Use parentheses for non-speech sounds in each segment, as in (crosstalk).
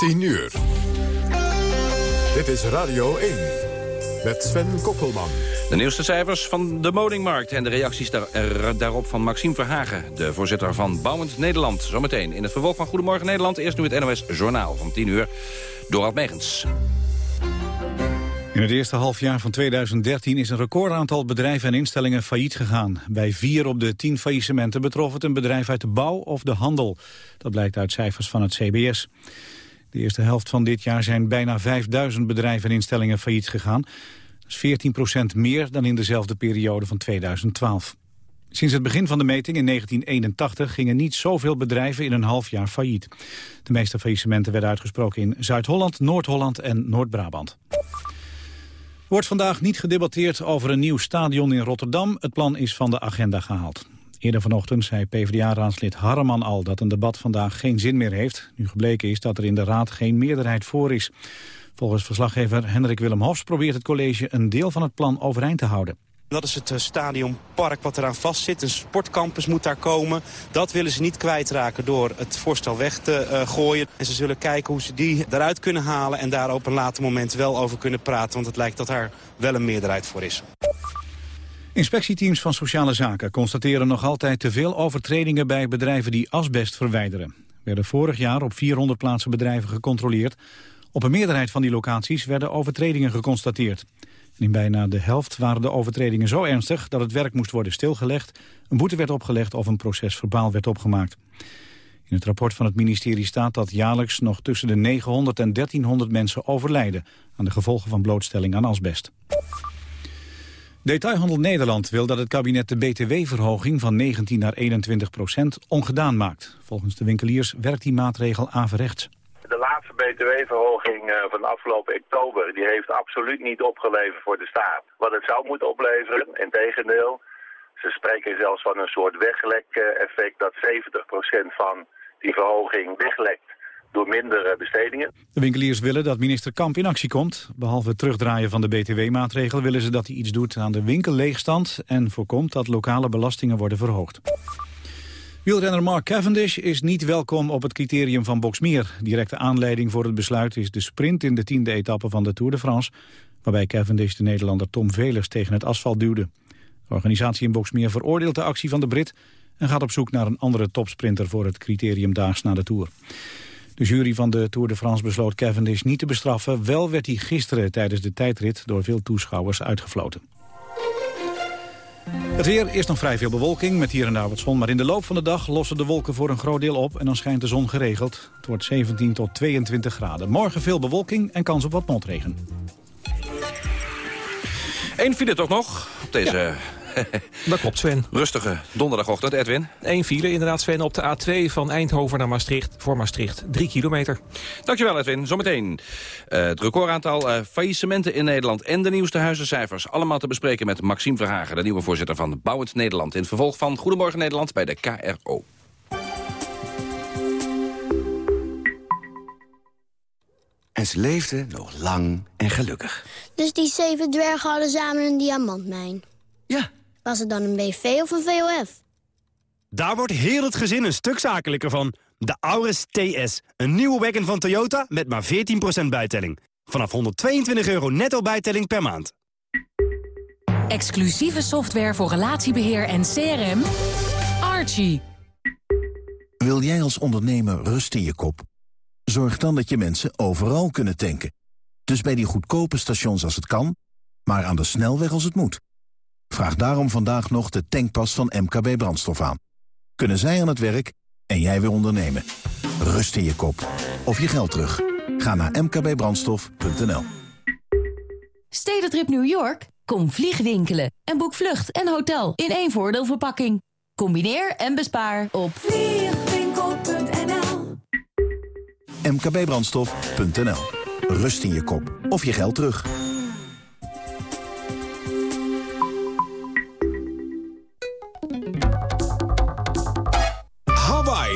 10 uur. Dit is Radio 1 met Sven Kokkelman. De nieuwste cijfers van de woningmarkt en de reacties daar, er, daarop van Maxime Verhagen... de voorzitter van Bouwend Nederland. Zometeen in het vervolg van Goedemorgen Nederland. Eerst nu het NOS Journaal van 10 uur. Dorald Megens. In het eerste halfjaar van 2013 is een recordaantal bedrijven en instellingen failliet gegaan. Bij vier op de tien faillissementen betrof het een bedrijf uit de bouw of de handel. Dat blijkt uit cijfers van het CBS. De eerste helft van dit jaar zijn bijna 5000 bedrijven en instellingen failliet gegaan. Dat is 14% meer dan in dezelfde periode van 2012. Sinds het begin van de meting in 1981 gingen niet zoveel bedrijven in een half jaar failliet. De meeste faillissementen werden uitgesproken in Zuid-Holland, Noord-Holland en Noord-Brabant wordt vandaag niet gedebatteerd over een nieuw stadion in Rotterdam. Het plan is van de agenda gehaald. Eerder vanochtend zei PvdA-raadslid Harreman al dat een debat vandaag geen zin meer heeft. Nu gebleken is dat er in de Raad geen meerderheid voor is. Volgens verslaggever Hendrik Willem Hofs probeert het college een deel van het plan overeind te houden. Dat is het eh, stadionpark wat eraan vastzit. Een sportcampus moet daar komen. Dat willen ze niet kwijtraken door het voorstel weg te uh, gooien. En ze zullen kijken hoe ze die eruit kunnen halen... en daar op een later moment wel over kunnen praten. Want het lijkt dat daar wel een meerderheid voor is. Inspectieteams van Sociale Zaken constateren nog altijd te veel overtredingen bij bedrijven die asbest verwijderen. Er werden vorig jaar op 400 plaatsen bedrijven gecontroleerd. Op een meerderheid van die locaties werden overtredingen geconstateerd in bijna de helft waren de overtredingen zo ernstig dat het werk moest worden stilgelegd, een boete werd opgelegd of een proces verbaal werd opgemaakt. In het rapport van het ministerie staat dat jaarlijks nog tussen de 900 en 1300 mensen overlijden aan de gevolgen van blootstelling aan asbest. Detailhandel Nederland wil dat het kabinet de btw-verhoging van 19 naar 21 procent ongedaan maakt. Volgens de winkeliers werkt die maatregel averechts btw-verhoging eh, van afgelopen oktober... die heeft absoluut niet opgeleverd voor de staat. Wat het zou moeten opleveren, in tegendeel... ze spreken zelfs van een soort weglek-effect... dat 70% van die verhoging weglekt door mindere bestedingen. De winkeliers willen dat minister Kamp in actie komt. Behalve het terugdraaien van de btw-maatregel willen ze dat hij iets doet aan de winkelleegstand... en voorkomt dat lokale belastingen worden verhoogd. Wielrenner Mark Cavendish is niet welkom op het criterium van Boxmeer. Directe aanleiding voor het besluit is de sprint in de tiende etappe van de Tour de France... waarbij Cavendish de Nederlander Tom Velers tegen het asfalt duwde. De organisatie in Boxmeer veroordeelt de actie van de Brit... en gaat op zoek naar een andere topsprinter voor het criterium daags na de Tour. De jury van de Tour de France besloot Cavendish niet te bestraffen. Wel werd hij gisteren tijdens de tijdrit door veel toeschouwers uitgefloten. Het weer, is nog vrij veel bewolking met hier en daar wat zon. Maar in de loop van de dag lossen de wolken voor een groot deel op... en dan schijnt de zon geregeld. Het wordt 17 tot 22 graden. Morgen veel bewolking en kans op wat motregen. Eén file toch nog op deze Dat klopt, Sven. Rustige donderdagochtend, Edwin. Eén file inderdaad, Sven, op de A2 van Eindhoven naar Maastricht. Voor Maastricht, drie kilometer. Dankjewel, Edwin. Zometeen uh, het recordaantal uh, faillissementen in Nederland... en de nieuwste huizencijfers. Allemaal te bespreken met Maxime Verhagen... de nieuwe voorzitter van Bouwend Nederland. In het vervolg van Goedemorgen Nederland bij de KRO. En ze leefden nog lang en gelukkig. Dus die zeven dwergen hadden samen een diamantmijn? Ja. Was het dan een BV of een VOF? Daar wordt heel het gezin een stuk zakelijker van. De Auris TS, een nieuwe wagon van Toyota met maar 14% bijtelling. Vanaf 122 euro netto bijtelling per maand. Exclusieve software voor relatiebeheer en CRM. Archie. Wil jij als ondernemer rust in je kop? Zorg dan dat je mensen overal kunnen tanken. Dus bij die goedkope stations als het kan, maar aan de snelweg als het moet. Vraag daarom vandaag nog de tankpas van MKB Brandstof aan. Kunnen zij aan het werk en jij weer ondernemen. Rust in je kop. Of je geld terug. Ga naar mkbbrandstof.nl Stedentrip New York? Kom vliegwinkelen en boek vlucht en hotel in één voordeelverpakking. Combineer en bespaar op vliegwinkel.nl mkbbrandstof.nl Rust in je kop. Of je geld terug.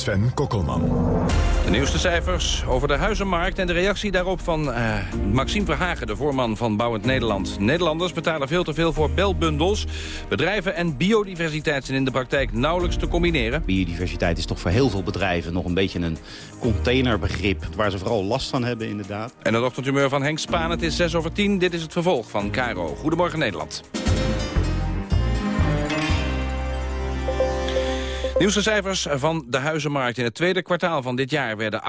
Sven Kokkelman. De nieuwste cijfers over de huizenmarkt en de reactie daarop van uh, Maxime Verhagen, de voorman van Bouwend Nederland. Nederlanders betalen veel te veel voor belbundels. Bedrijven en biodiversiteit zijn in de praktijk nauwelijks te combineren. Biodiversiteit is toch voor heel veel bedrijven nog een beetje een containerbegrip... waar ze vooral last van hebben inderdaad. En het ochtendhumeur van Henk Spaan, het is 6 over 10. Dit is het vervolg van Caro. Goedemorgen Nederland. Nieuwste cijfers van de huizenmarkt. In het tweede kwartaal van dit jaar werden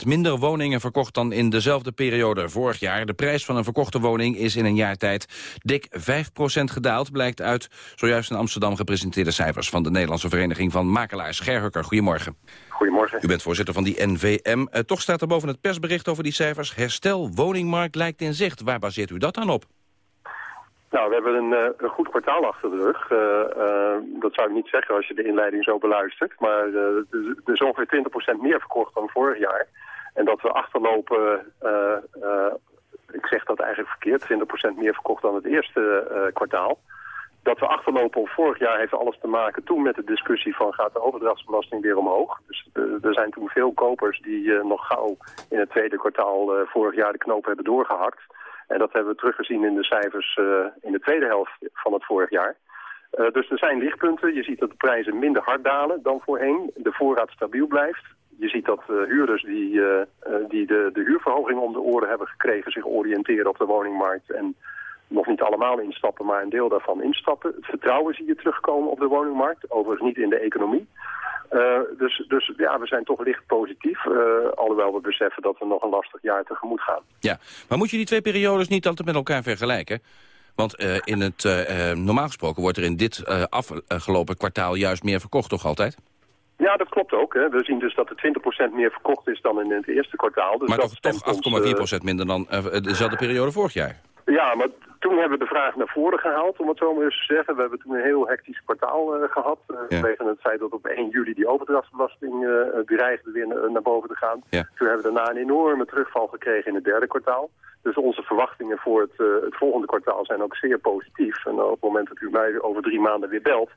8,4% minder woningen verkocht dan in dezelfde periode vorig jaar. De prijs van een verkochte woning is in een jaar tijd dik 5% gedaald, blijkt uit zojuist in Amsterdam gepresenteerde cijfers van de Nederlandse Vereniging van Makelaars. Gerhukker, goedemorgen. Goedemorgen. U bent voorzitter van die NVM. Eh, toch staat er boven het persbericht over die cijfers. Herstel woningmarkt lijkt in zicht. Waar baseert u dat dan op? Nou, we hebben een, uh, een, goed kwartaal achter de rug. Uh, uh, dat zou ik niet zeggen als je de inleiding zo beluistert. Maar er is ongeveer 20% meer verkocht dan vorig jaar. En dat we achterlopen, ik zeg dat eigenlijk verkeerd, 20% meer verkocht dan het eerste kwartaal. Dat we achterlopen op vorig jaar heeft alles te maken toen met de discussie van gaat de overdrachtsbelasting weer omhoog. Dus er zijn toen veel kopers die nog gauw in het tweede kwartaal vorig jaar de knoop hebben doorgehakt. En dat hebben we teruggezien in de cijfers uh, in de tweede helft van het vorig jaar. Uh, dus er zijn lichtpunten. Je ziet dat de prijzen minder hard dalen dan voorheen. De voorraad stabiel blijft. Je ziet dat uh, huurders die, die de, de huurverhoging om de oren hebben gekregen... zich oriënteren op de woningmarkt en nog niet allemaal instappen, maar een deel daarvan instappen. Het vertrouwen zie je terugkomen op de woningmarkt, overigens niet in de economie. Uh, dus, dus ja, we zijn toch licht positief, uh, alhoewel we beseffen dat we nog een lastig jaar tegemoet gaan. Ja, maar moet je die twee periodes niet altijd met elkaar vergelijken? Want uh, in het, normaal gesproken wordt er in dit afgelopen kwartaal juist meer verkocht, toch altijd? Ja, dat klopt ook. Hè. We zien dus dat er 20% meer verkocht is dan in het eerste kwartaal. Dus maar dat toch, toch 8,4% minder dan dezelfde periode vorig jaar? Ja, maar toen hebben we de vraag naar voren gehaald, om het zo maar eens te zeggen. We hebben toen een heel hectisch kwartaal uh, gehad. Uh, ja. Vanwege het feit dat op 1 juli die overdrachtsbelasting uh, dreigde weer naar boven te gaan. Ja. Toen hebben we daarna een enorme terugval gekregen in het derde kwartaal. Dus onze verwachtingen voor het, het volgende kwartaal zijn ook zeer positief. En op het moment dat u mij over drie maanden weer belt...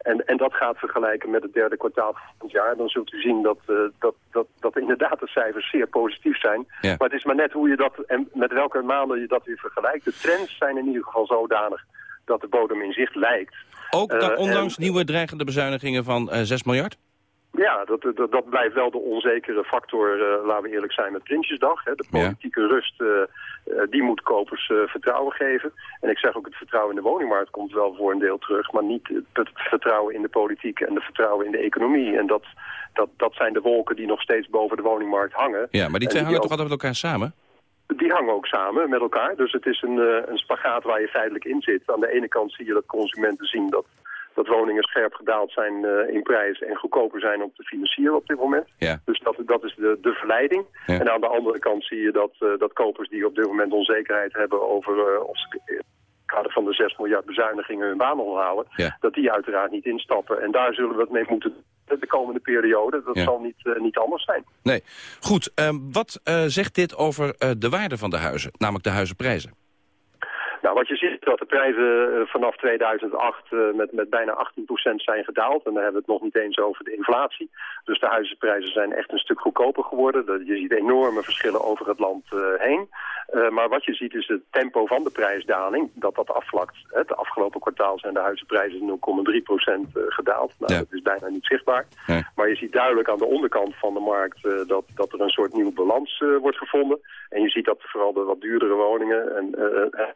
En, en dat gaat vergelijken met het derde kwartaal van het jaar. Dan zult u zien dat, uh, dat, dat, dat inderdaad de cijfers zeer positief zijn. Ja. Maar het is maar net hoe je dat en met welke maanden je dat weer vergelijkt. De trends zijn in ieder geval zodanig dat de bodem in zicht lijkt. Ook uh, ondanks en, nieuwe dreigende bezuinigingen van uh, 6 miljard? Ja, dat, dat, dat, blijft wel de onzekere factor, uh, laten we eerlijk zijn, met Prinsjesdag. Hè. De politieke ja. rust, uh, uh, die moet kopers vertrouwen geven. En ik zeg ook, het vertrouwen in de woningmarkt komt wel voor een deel terug. Maar niet het vertrouwen in de politiek en het vertrouwen in de economie. En dat, dat, dat zijn de wolken die nog steeds boven de woningmarkt hangen. Ja, maar die twee hangen toch altijd met elkaar samen? Die hangen ook samen met elkaar. Dus het is een, een spagaat waar je feitelijk in zit. Aan de ene kant zie je dat consumenten zien dat dat woningen scherp gedaald zijn uh, in prijs en goedkoper zijn om te financieren op dit moment. Ja. Dus dat, dat is de, de verleiding. Ja. En aan de andere kant zie je dat, uh, dat kopers die op dit moment onzekerheid hebben over uh, of ze kader van de 6 miljard bezuinigingen hun baan ja. dat die uiteraard niet instappen. En daar zullen we het mee moeten de komende periode. Dat Ja. zal niet, niet anders zijn. Nee. Goed, ehm, wat eh, zegt dit over eh, de waarde van de huizen, namelijk de huizenprijzen? Nou, wat je ziet is dat de prijzen eh, vanaf 2008 eh, met, met bijna 18% zijn gedaald. En dan hebben we het nog niet eens over de inflatie. Dus de huizenprijzen zijn echt een stuk goedkoper geworden. Je ziet enorme verschillen over het land eh, heen. Maar wat je ziet is het tempo van de prijsdaling, dat dat afvlakt. Het afgelopen kwartaal zijn de huizenprijzen 0,3% eh, gedaald. Nou, Ja. dat is bijna niet zichtbaar. Nee. Maar je ziet duidelijk aan de onderkant van de markt dat, dat er een soort nieuwe balans wordt gevonden. En je ziet dat vooral de wat duurdere woningen, en,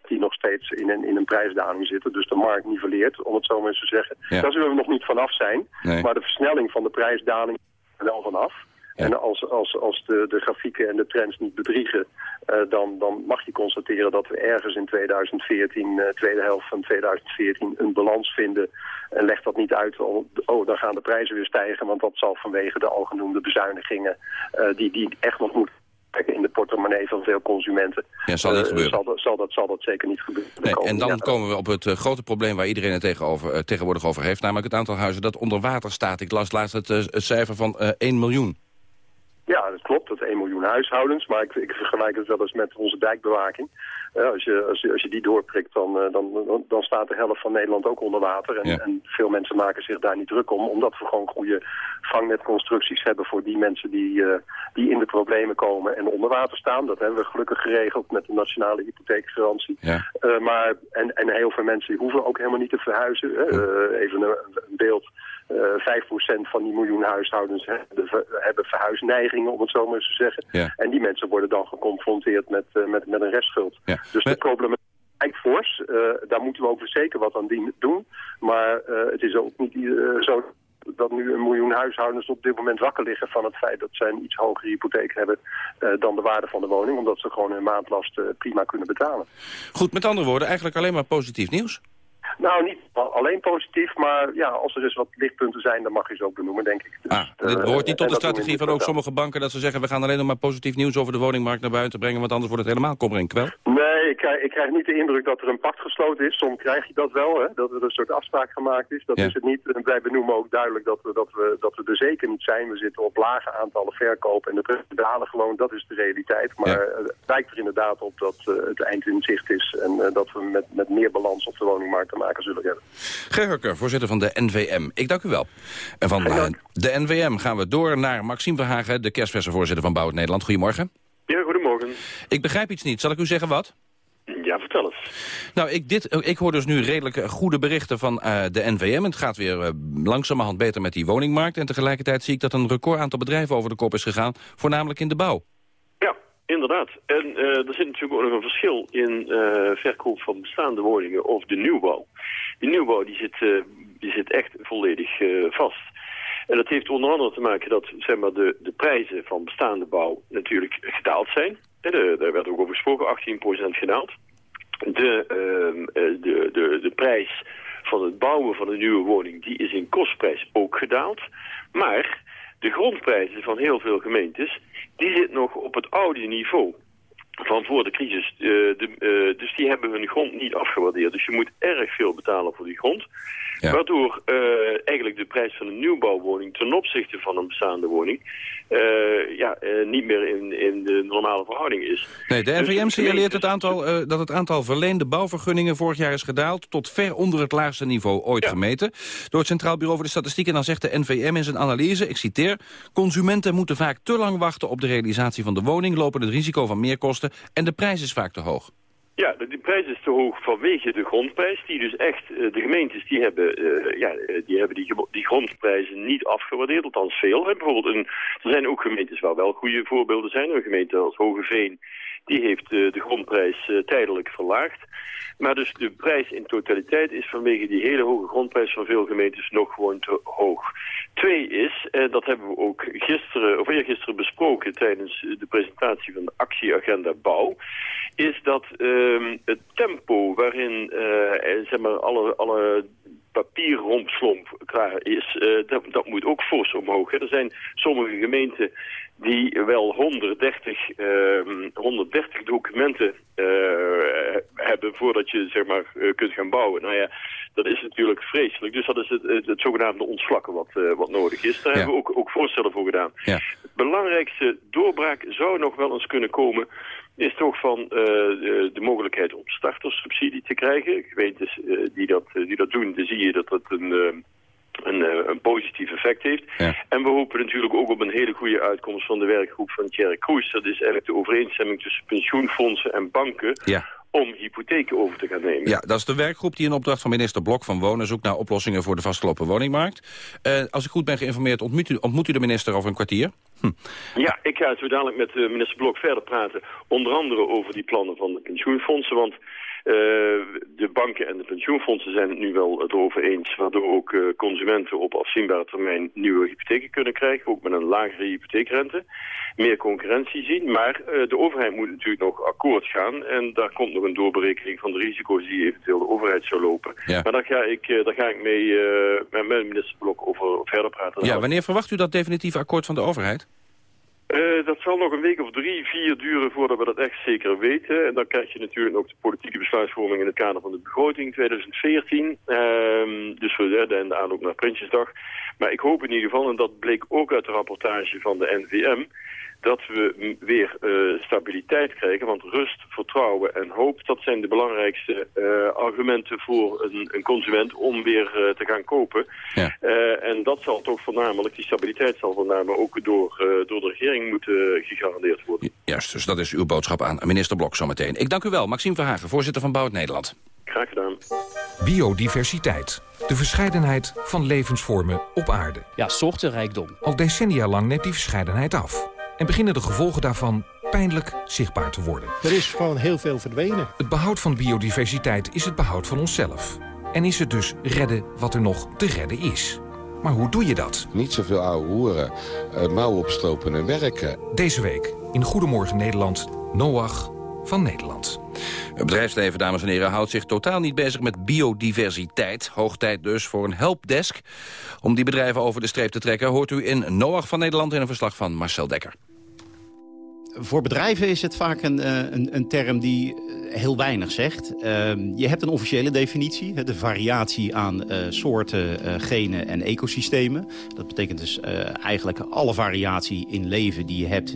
die nog steeds steeds in een, in een prijsdaling zitten. Dus de markt niveleert, om het zo maar eens te zeggen. Daar zullen we nog niet vanaf zijn. Maar de versnelling van de prijsdaling er wel vanaf. En als, als, als de, de grafieken en de trends niet bedriegen, uh, dan, dan mag je constateren dat we ergens in 2014, uh, tweede helft van 2014, een balans vinden. En leg dat niet uit, oh, oh, dan gaan de prijzen weer stijgen, want dat zal vanwege de algenoemde bezuinigingen, uh, die, die echt nog moeten in de portemonnee van veel consumenten. Ja, zal niet gebeuren. Zal, zal, dat, zal dat zeker niet gebeuren. Nee, en dan komen we op het grote probleem waar iedereen het tegenover, tegenwoordig over heeft. Namelijk het aantal huizen dat onder water staat. Ik las laatst het, het cijfer van 1 miljoen. Ja, dat klopt. Dat 1 miljoen huishoudens. Maar ik, ik vergelijk het wel eens met onze dijkbewaking. Als, je, als, je, als je die doorprikt, dan, uh, dan, dan staat de helft van Nederland ook onder water. En, Ja. en veel mensen maken zich daar niet druk om. Omdat we gewoon goede vangnetconstructies hebben voor die mensen die, uh, die in de problemen komen en onder water staan. Dat hebben we gelukkig geregeld met de nationale hypotheekgarantie. Ja. Uh, maar, en, en heel veel mensen hoeven ook helemaal niet te verhuizen. Uh, even een, een beeld. Uh, 5% van die miljoen huishoudens hebben, ver, hebben verhuisneigingen, om het zo maar eens te zeggen. Ja. En die mensen worden dan geconfronteerd met, uh, met, met een restschuld. Ja. Dus de problematiek is fors. Uh, daar moeten we ook zeker wat aan doen. Maar het is ook niet zo dat nu een miljoen huishoudens op dit moment wakker liggen van het feit dat zij een iets hogere hypotheek hebben uh, dan de waarde van de woning. Omdat ze gewoon hun maandlast uh, prima kunnen betalen. Goed, met andere woorden, eigenlijk alleen maar positief nieuws. Nou, niet alleen positief, maar ja, als er dus wat lichtpunten zijn, dan mag je ze ook benoemen, denk ik. Dus, ah, dit behoort niet tot de strategie van ook sommige banken dat ze zeggen... we gaan alleen nog maar positief nieuws over de woningmarkt naar buiten brengen... want anders wordt het helemaal kommer en kwel? Ik krijg, ik krijg niet de indruk dat er een pact gesloten is. Soms krijg je dat wel, hè, dat er een soort afspraak gemaakt is. Dat ja. is het niet. En wij benoemen ook duidelijk dat we, dat, we, dat we er zeker niet zijn. We zitten op lage aantallen verkopen en de prijzen dalen gewoon. Dat is de realiteit. Maar ja. het lijkt er inderdaad op dat uh, het eind in zicht is... en uh, dat we met, met meer balans op de woningmarkt te maken zullen hebben. Gerhurker, voorzitter van de NVM. Ik dank u wel. En van uh, de NVM gaan we door naar Maxime Verhagen... de kerstverse voorzitter van Bouwend Nederland. Goedemorgen. Ja, goedemorgen. Ik begrijp iets niet. Zal ik u zeggen wat? Ja, vertel eens. Nou, ik, dit, ik hoor dus nu redelijk goede berichten van uh, de NVM. Het gaat weer uh, langzamerhand beter met die woningmarkt. En tegelijkertijd zie ik dat een record aantal bedrijven over de kop is gegaan. Voornamelijk in de bouw. Ja, inderdaad. En uh, er zit natuurlijk ook nog een verschil in verkoop van bestaande woningen of de nieuwbouw. Die nieuwbouw die zit, die zit echt volledig vast. En dat heeft onder andere te maken dat zeg maar, de, de prijzen van bestaande bouw natuurlijk gedaald zijn. De, daar werd ook over gesproken, 18% gedaald. De, uh, de, de, de prijs van het bouwen van een nieuwe woning, die is in kostprijs ook gedaald. Maar de grondprijzen van heel veel gemeentes, die zitten nog op het oude niveau van voor de crisis. Uh, de, uh, dus die hebben hun grond niet afgewaardeerd. Dus je moet erg veel betalen voor die grond. Ja. Waardoor uh, eigenlijk de prijs van een nieuwbouwwoning ten opzichte van een bestaande woning ja, niet meer in, in de normale verhouding is. Nee, de NVM dus signaleert het aantal, dat het aantal verleende bouwvergunningen vorig jaar is gedaald tot ver onder het laagste niveau ooit ja. gemeten door het Centraal Bureau voor de Statistiek. En dan zegt de NVM in zijn analyse, ik citeer, consumenten moeten vaak te lang wachten op de realisatie van de woning, lopen het risico van en de prijs is vaak te hoog. Ja, de, prijs is te hoog vanwege de grondprijs. Die dus echt, uh, de gemeentes die hebben, uh, ja, die, hebben die, die grondprijzen niet afgewaardeerd. Althans veel. Hè. Bijvoorbeeld een, er zijn ook gemeentes waar wel goede voorbeelden zijn. Een gemeente als Hogeveen, die heeft de grondprijs tijdelijk verlaagd. Maar dus de prijs in totaliteit is vanwege die hele hoge grondprijs van veel gemeentes nog gewoon te hoog. Twee is, en dat hebben we ook gisteren, of eergisteren besproken tijdens de presentatie van de actieagenda bouw, is dat um, het tempo waarin uh, zeg maar alle, alle papierrompslomp klaar is, uh, dat, dat moet ook fors omhoog. Hè. Er zijn sommige gemeenten die wel 130, uh, 130 documenten uh, hebben voordat je zeg maar kunt gaan bouwen. Nou ja, dat is natuurlijk vreselijk. Dus dat is het, het, het zogenaamde ontvlakken wat, wat nodig is. Daar ja. hebben we ook, ook voorstellen voor gedaan. Ja. Het belangrijkste doorbraak zou nog wel eens kunnen komen is toch van uh, de, de, mogelijkheid om startersubsidie te krijgen. Gemeentes uh, die, dat, uh, die dat doen, dan zie je dat dat een, een, een positief effect heeft. Ja. En we hopen natuurlijk ook op een hele goede uitkomst van de werkgroep van Thierry Kroes. Dat is eigenlijk de overeenstemming tussen pensioenfondsen en banken... Ja om hypotheken over te gaan nemen. Ja, dat is de werkgroep die in opdracht van minister Blok van Wonen... zoekt naar oplossingen voor de vastgelopen woningmarkt. Uh, als ik goed ben geïnformeerd, ontmoet u, ontmoet u de minister over een kwartier? Hm. Ja, ik ga zo dadelijk met uh, minister Blok verder praten. Onder andere over die plannen van de pensioenfondsen. Want de banken en de pensioenfondsen zijn het nu wel erover eens... waardoor ook consumenten op afzienbare termijn nieuwe hypotheken kunnen krijgen. Ook met een lagere hypotheekrente. Meer concurrentie zien. Maar de overheid moet natuurlijk nog akkoord gaan. En daar komt nog een doorberekening van de risico's die eventueel de overheid zou lopen. Maar daar ga ik, daar ga ik mee met mijn minister Blok over verder praten. Ja, wanneer verwacht u dat definitieve akkoord van de overheid? Uh, dat zal nog een week of drie, vier duren voordat we dat echt zeker weten. En dan krijg je natuurlijk ook de politieke besluitvorming in het kader van de begroting 2014. Uh, dus we en de aanloop naar Prinsjesdag. Maar ik hoop in ieder geval, en dat bleek ook uit de rapportage van de NVM dat we weer uh, stabiliteit krijgen. Want rust, vertrouwen en hoop, dat zijn de belangrijkste uh, argumenten voor een, een, consument om weer uh, te gaan kopen. Ja. en dat zal toch voornamelijk, die stabiliteit zal voornamelijk ook door, door de regering moeten gegarandeerd worden. Juist, dus dat is uw boodschap aan minister Blok zometeen. Ik dank u wel, Maxime Verhagen, voorzitter van Bouwt Nederland. Graag gedaan. Biodiversiteit. De verscheidenheid van levensvormen op aarde. Ja, soortenrijkdom. Al decennia lang neemt die verscheidenheid af en beginnen de gevolgen daarvan pijnlijk zichtbaar te worden. Er is gewoon heel veel verdwenen. Het behoud van biodiversiteit is het behoud van onszelf. En is het dus redden wat er nog te redden is. Maar hoe doe je dat? Niet zoveel oude hoeren, uh, mouwen opstropen en werken. Deze week in Goedemorgen Nederland, Noach van Nederland. Het bedrijfsleven, dames en heren, houdt zich totaal niet bezig met biodiversiteit. Hoog tijd dus voor een helpdesk. Om die bedrijven over de streep te trekken... hoort u in Noach van Nederland in een verslag van Marcel Dekker voor bedrijven is het vaak een, eh, een, een term die eh, heel weinig zegt. Ehm, je hebt een officiële definitie, de variatie aan uh, soorten, genen en ecosystemen. Dat betekent dus eigenlijk alle variatie in leven die je hebt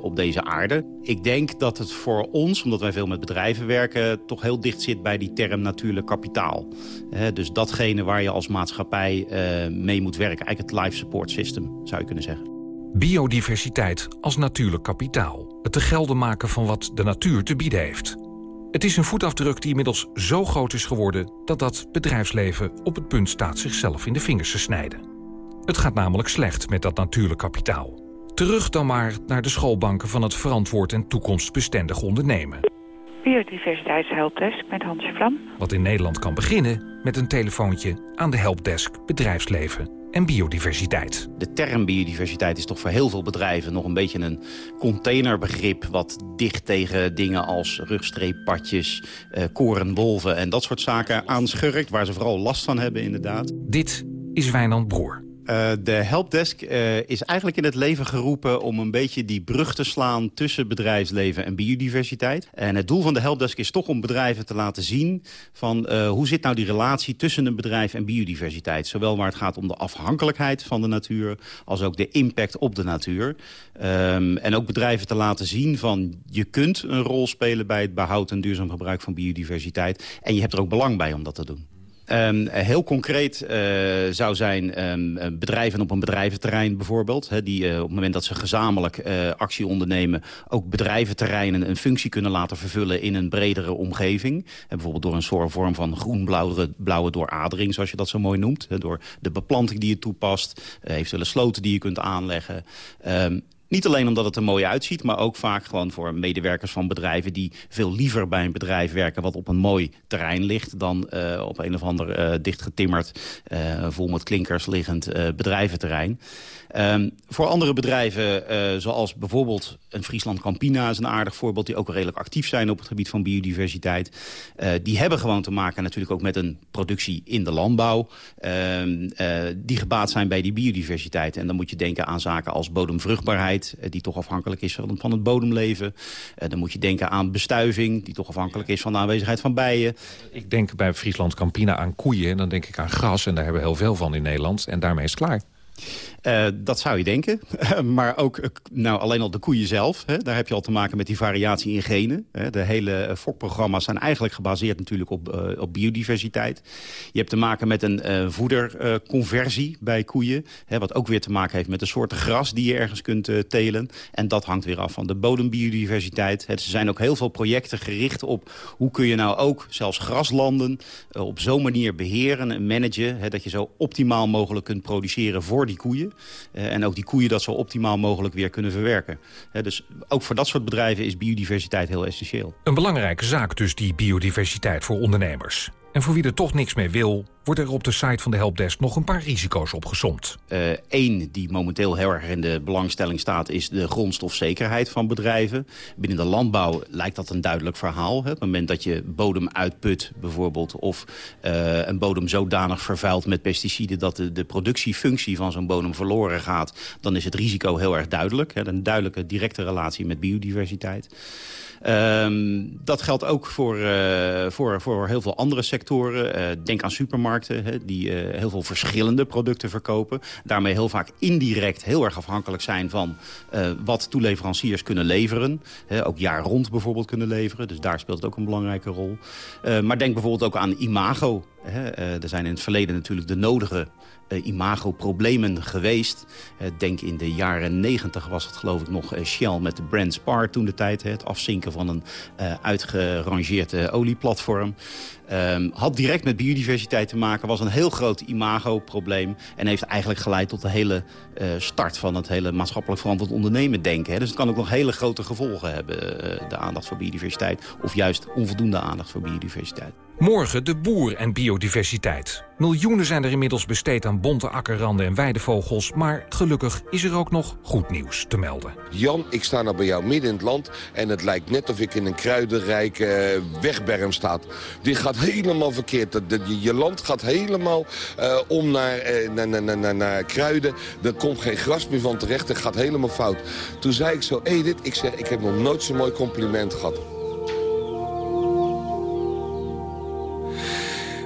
op deze aarde. Ik denk dat het voor ons, omdat wij veel met bedrijven werken... toch heel dicht zit bij die term natuurlijk kapitaal. dus datgene waar je als maatschappij mee moet werken. Eigenlijk het life support system, zou je kunnen zeggen. Biodiversiteit als natuurlijk kapitaal. Het te gelden maken van wat de natuur te bieden heeft. Het is een voetafdruk die inmiddels zo groot is geworden... dat dat bedrijfsleven op het punt staat zichzelf in de vingers te snijden. Het gaat namelijk slecht met dat natuurlijk kapitaal. Terug dan maar naar de schoolbanken van het verantwoord en toekomstbestendig ondernemen. Biodiversiteitshelpdesk met Hansje Vlam. Wat in Nederland kan beginnen met een telefoontje aan de helpdesk bedrijfsleven en biodiversiteit. De term biodiversiteit is toch voor heel veel bedrijven nog een beetje een containerbegrip... wat dicht tegen dingen als rugstreeppadjes, uh, korenwolven en dat soort zaken aanschurkt... waar ze vooral last van hebben inderdaad. Dit is Wijnand Broer. Uh, de helpdesk uh, is eigenlijk in het leven geroepen om een beetje die brug te slaan tussen bedrijfsleven en biodiversiteit. En het doel van de helpdesk is toch om bedrijven te laten zien van uh, hoe zit nou die relatie tussen een bedrijf en biodiversiteit. Zowel waar het gaat om de afhankelijkheid van de natuur als ook de impact op de natuur. Um, en ook bedrijven te laten zien van je kunt een rol spelen bij het behoud en duurzaam gebruik van biodiversiteit. En je hebt er ook belang bij om dat te doen. Um, heel concreet uh, zou zijn um, bedrijven op een bedrijventerrein bijvoorbeeld... Die uh, op het moment dat ze gezamenlijk actie ondernemen... ook bedrijventerreinen een functie kunnen laten vervullen in een bredere omgeving. En bijvoorbeeld door een soort vorm van groen-blauwe blauwe dooradering, zoals je dat zo mooi noemt. Door de beplanting die je toepast, eventuele sloten die je kunt aanleggen... Um, niet alleen omdat het er mooi uitziet, maar ook vaak gewoon voor medewerkers van bedrijven... die veel liever bij een bedrijf werken wat op een mooi terrein ligt... dan uh, op een of ander uh, dichtgetimmerd, uh, vol met klinkers liggend bedrijventerrein. Um, voor andere bedrijven, uh, zoals bijvoorbeeld een Friesland Campina... is een aardig voorbeeld, die ook redelijk actief zijn op het gebied van biodiversiteit. Uh, die hebben gewoon te maken natuurlijk ook met een productie in de landbouw... Uh, die gebaat zijn bij die biodiversiteit. En dan moet je denken aan zaken als bodemvruchtbaarheid... die toch afhankelijk is van het bodemleven. dan moet je denken aan bestuiving, die toch afhankelijk is van de aanwezigheid van bijen. Ik denk bij Friesland Campina aan koeien en dan denk ik aan gras... en daar hebben we heel veel van in Nederland en daarmee is het klaar. Uh, dat zou je denken. (laughs) maar ook eh, nou, alleen al de koeien zelf. Hè, daar heb je al te maken met die variatie in genen. Hè. De hele eh, fokprogramma's zijn eigenlijk gebaseerd natuurlijk op, op biodiversiteit. Je hebt te maken met een voederconversie bij koeien. Hè, wat ook weer te maken heeft met de soorten gras die je ergens kunt telen. En dat hangt weer af van de bodembiodiversiteit. Er zijn ook heel veel projecten gericht op hoe kun je nou ook zelfs graslanden op zo'n manier beheren en managen. Dat je zo optimaal mogelijk kunt produceren voor die koeien. Eh, en ook die koeien dat zo optimaal mogelijk weer kunnen verwerken. dus ook voor dat soort bedrijven is biodiversiteit heel essentieel. Een belangrijke zaak dus die biodiversiteit voor ondernemers. En voor wie er toch niks mee wil, wordt er op de site van de Helpdesk nog een paar risico's opgesomd. Eén uh, die momenteel heel erg in de belangstelling staat... is de grondstofzekerheid van bedrijven. Binnen de landbouw lijkt dat een duidelijk verhaal. Op het moment dat je bodem uitput bijvoorbeeld... of uh, een bodem zodanig vervuilt met pesticiden... dat de, de productiefunctie van zo'n bodem verloren gaat... dan is het risico heel erg duidelijk. Hè, een duidelijke directe relatie met biodiversiteit. Um, dat geldt ook voor, uh, voor, voor heel veel andere sectoren. Denk aan supermarkten die uh, heel veel verschillende producten verkopen. Daarmee heel vaak indirect heel erg afhankelijk zijn van wat toeleveranciers kunnen leveren. Hè, ook jaar rond bijvoorbeeld kunnen leveren. Dus daar speelt het ook een belangrijke rol. maar denk bijvoorbeeld ook aan imago. Er zijn in het verleden natuurlijk de nodige uh, imagoproblemen geweest. Uh, denk in de jaren negentig was het geloof ik nog uh, Shell met de brand Spar toen de tijd. het afzinken van een uitgerangeerd olieplatform. Um, had direct met biodiversiteit te maken, was een heel groot imagoprobleem... en heeft eigenlijk geleid tot de hele start van het hele maatschappelijk verantwoord ondernemen denken. Hè. Dus het kan ook nog hele grote gevolgen hebben, de aandacht voor biodiversiteit... of juist onvoldoende aandacht voor biodiversiteit. Morgen de boer en biodiversiteit. Miljoenen zijn er inmiddels besteed aan bonte akkerranden en weidevogels... maar gelukkig is er ook nog goed nieuws te melden. Jan, ik sta nou bij jou midden in het land... en het lijkt net of ik in een kruidenrijke wegberm sta. Dit gaat helemaal verkeerd. Je land gaat helemaal uh, om naar, uh, naar, naar, naar, naar, kruiden. Er komt geen gras meer van terecht. Het gaat helemaal fout. Toen zei ik zo, Edith, ik zeg, ik heb nog nooit zo'n mooi compliment gehad.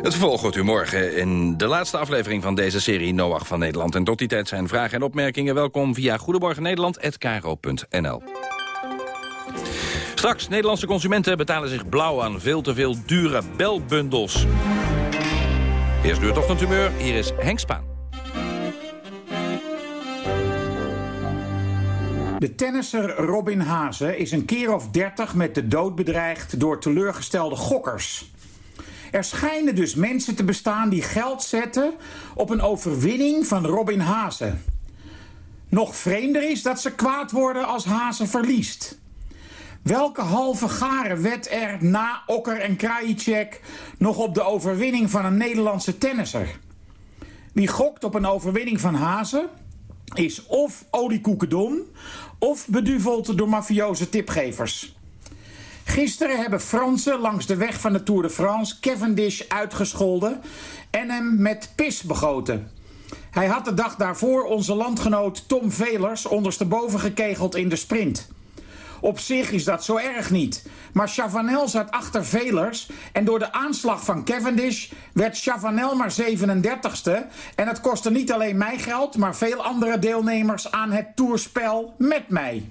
Het vervolg u morgen in de laatste aflevering van deze serie Noach van Nederland. En tot die tijd zijn vragen en opmerkingen welkom via Goedemorgen Nederland@kro.nl. Straks, Nederlandse consumenten betalen zich blauw aan veel te veel dure belbundels. Eerst nu het ochtendhumeur, hier is Henk Spaan. De tennisser Robin Haase is een keer of dertig met de dood bedreigd door teleurgestelde gokkers. Er schijnen dus mensen te bestaan die geld zetten op een overwinning van Robin Haase. Nog vreemder is dat ze kwaad worden als Haase verliest. Welke halve garen wet er na Okker en Krajicek nog op de overwinning van een Nederlandse tennisser? Wie gokt op een overwinning van Hazen is of oliekoekendom of beduveld door mafioze tipgevers. Gisteren hebben Fransen langs de weg van de Tour de France Cavendish uitgescholden en hem met pis begoten. Hij had de dag daarvoor onze landgenoot Tom Velers ondersteboven gekegeld in de sprint. Op zich is dat zo erg niet. Maar Chavanel zat achter Velers en door de aanslag van Cavendish werd Chavanel maar 37ste. En het kostte niet alleen mij geld, maar veel andere deelnemers aan het toerspel met mij.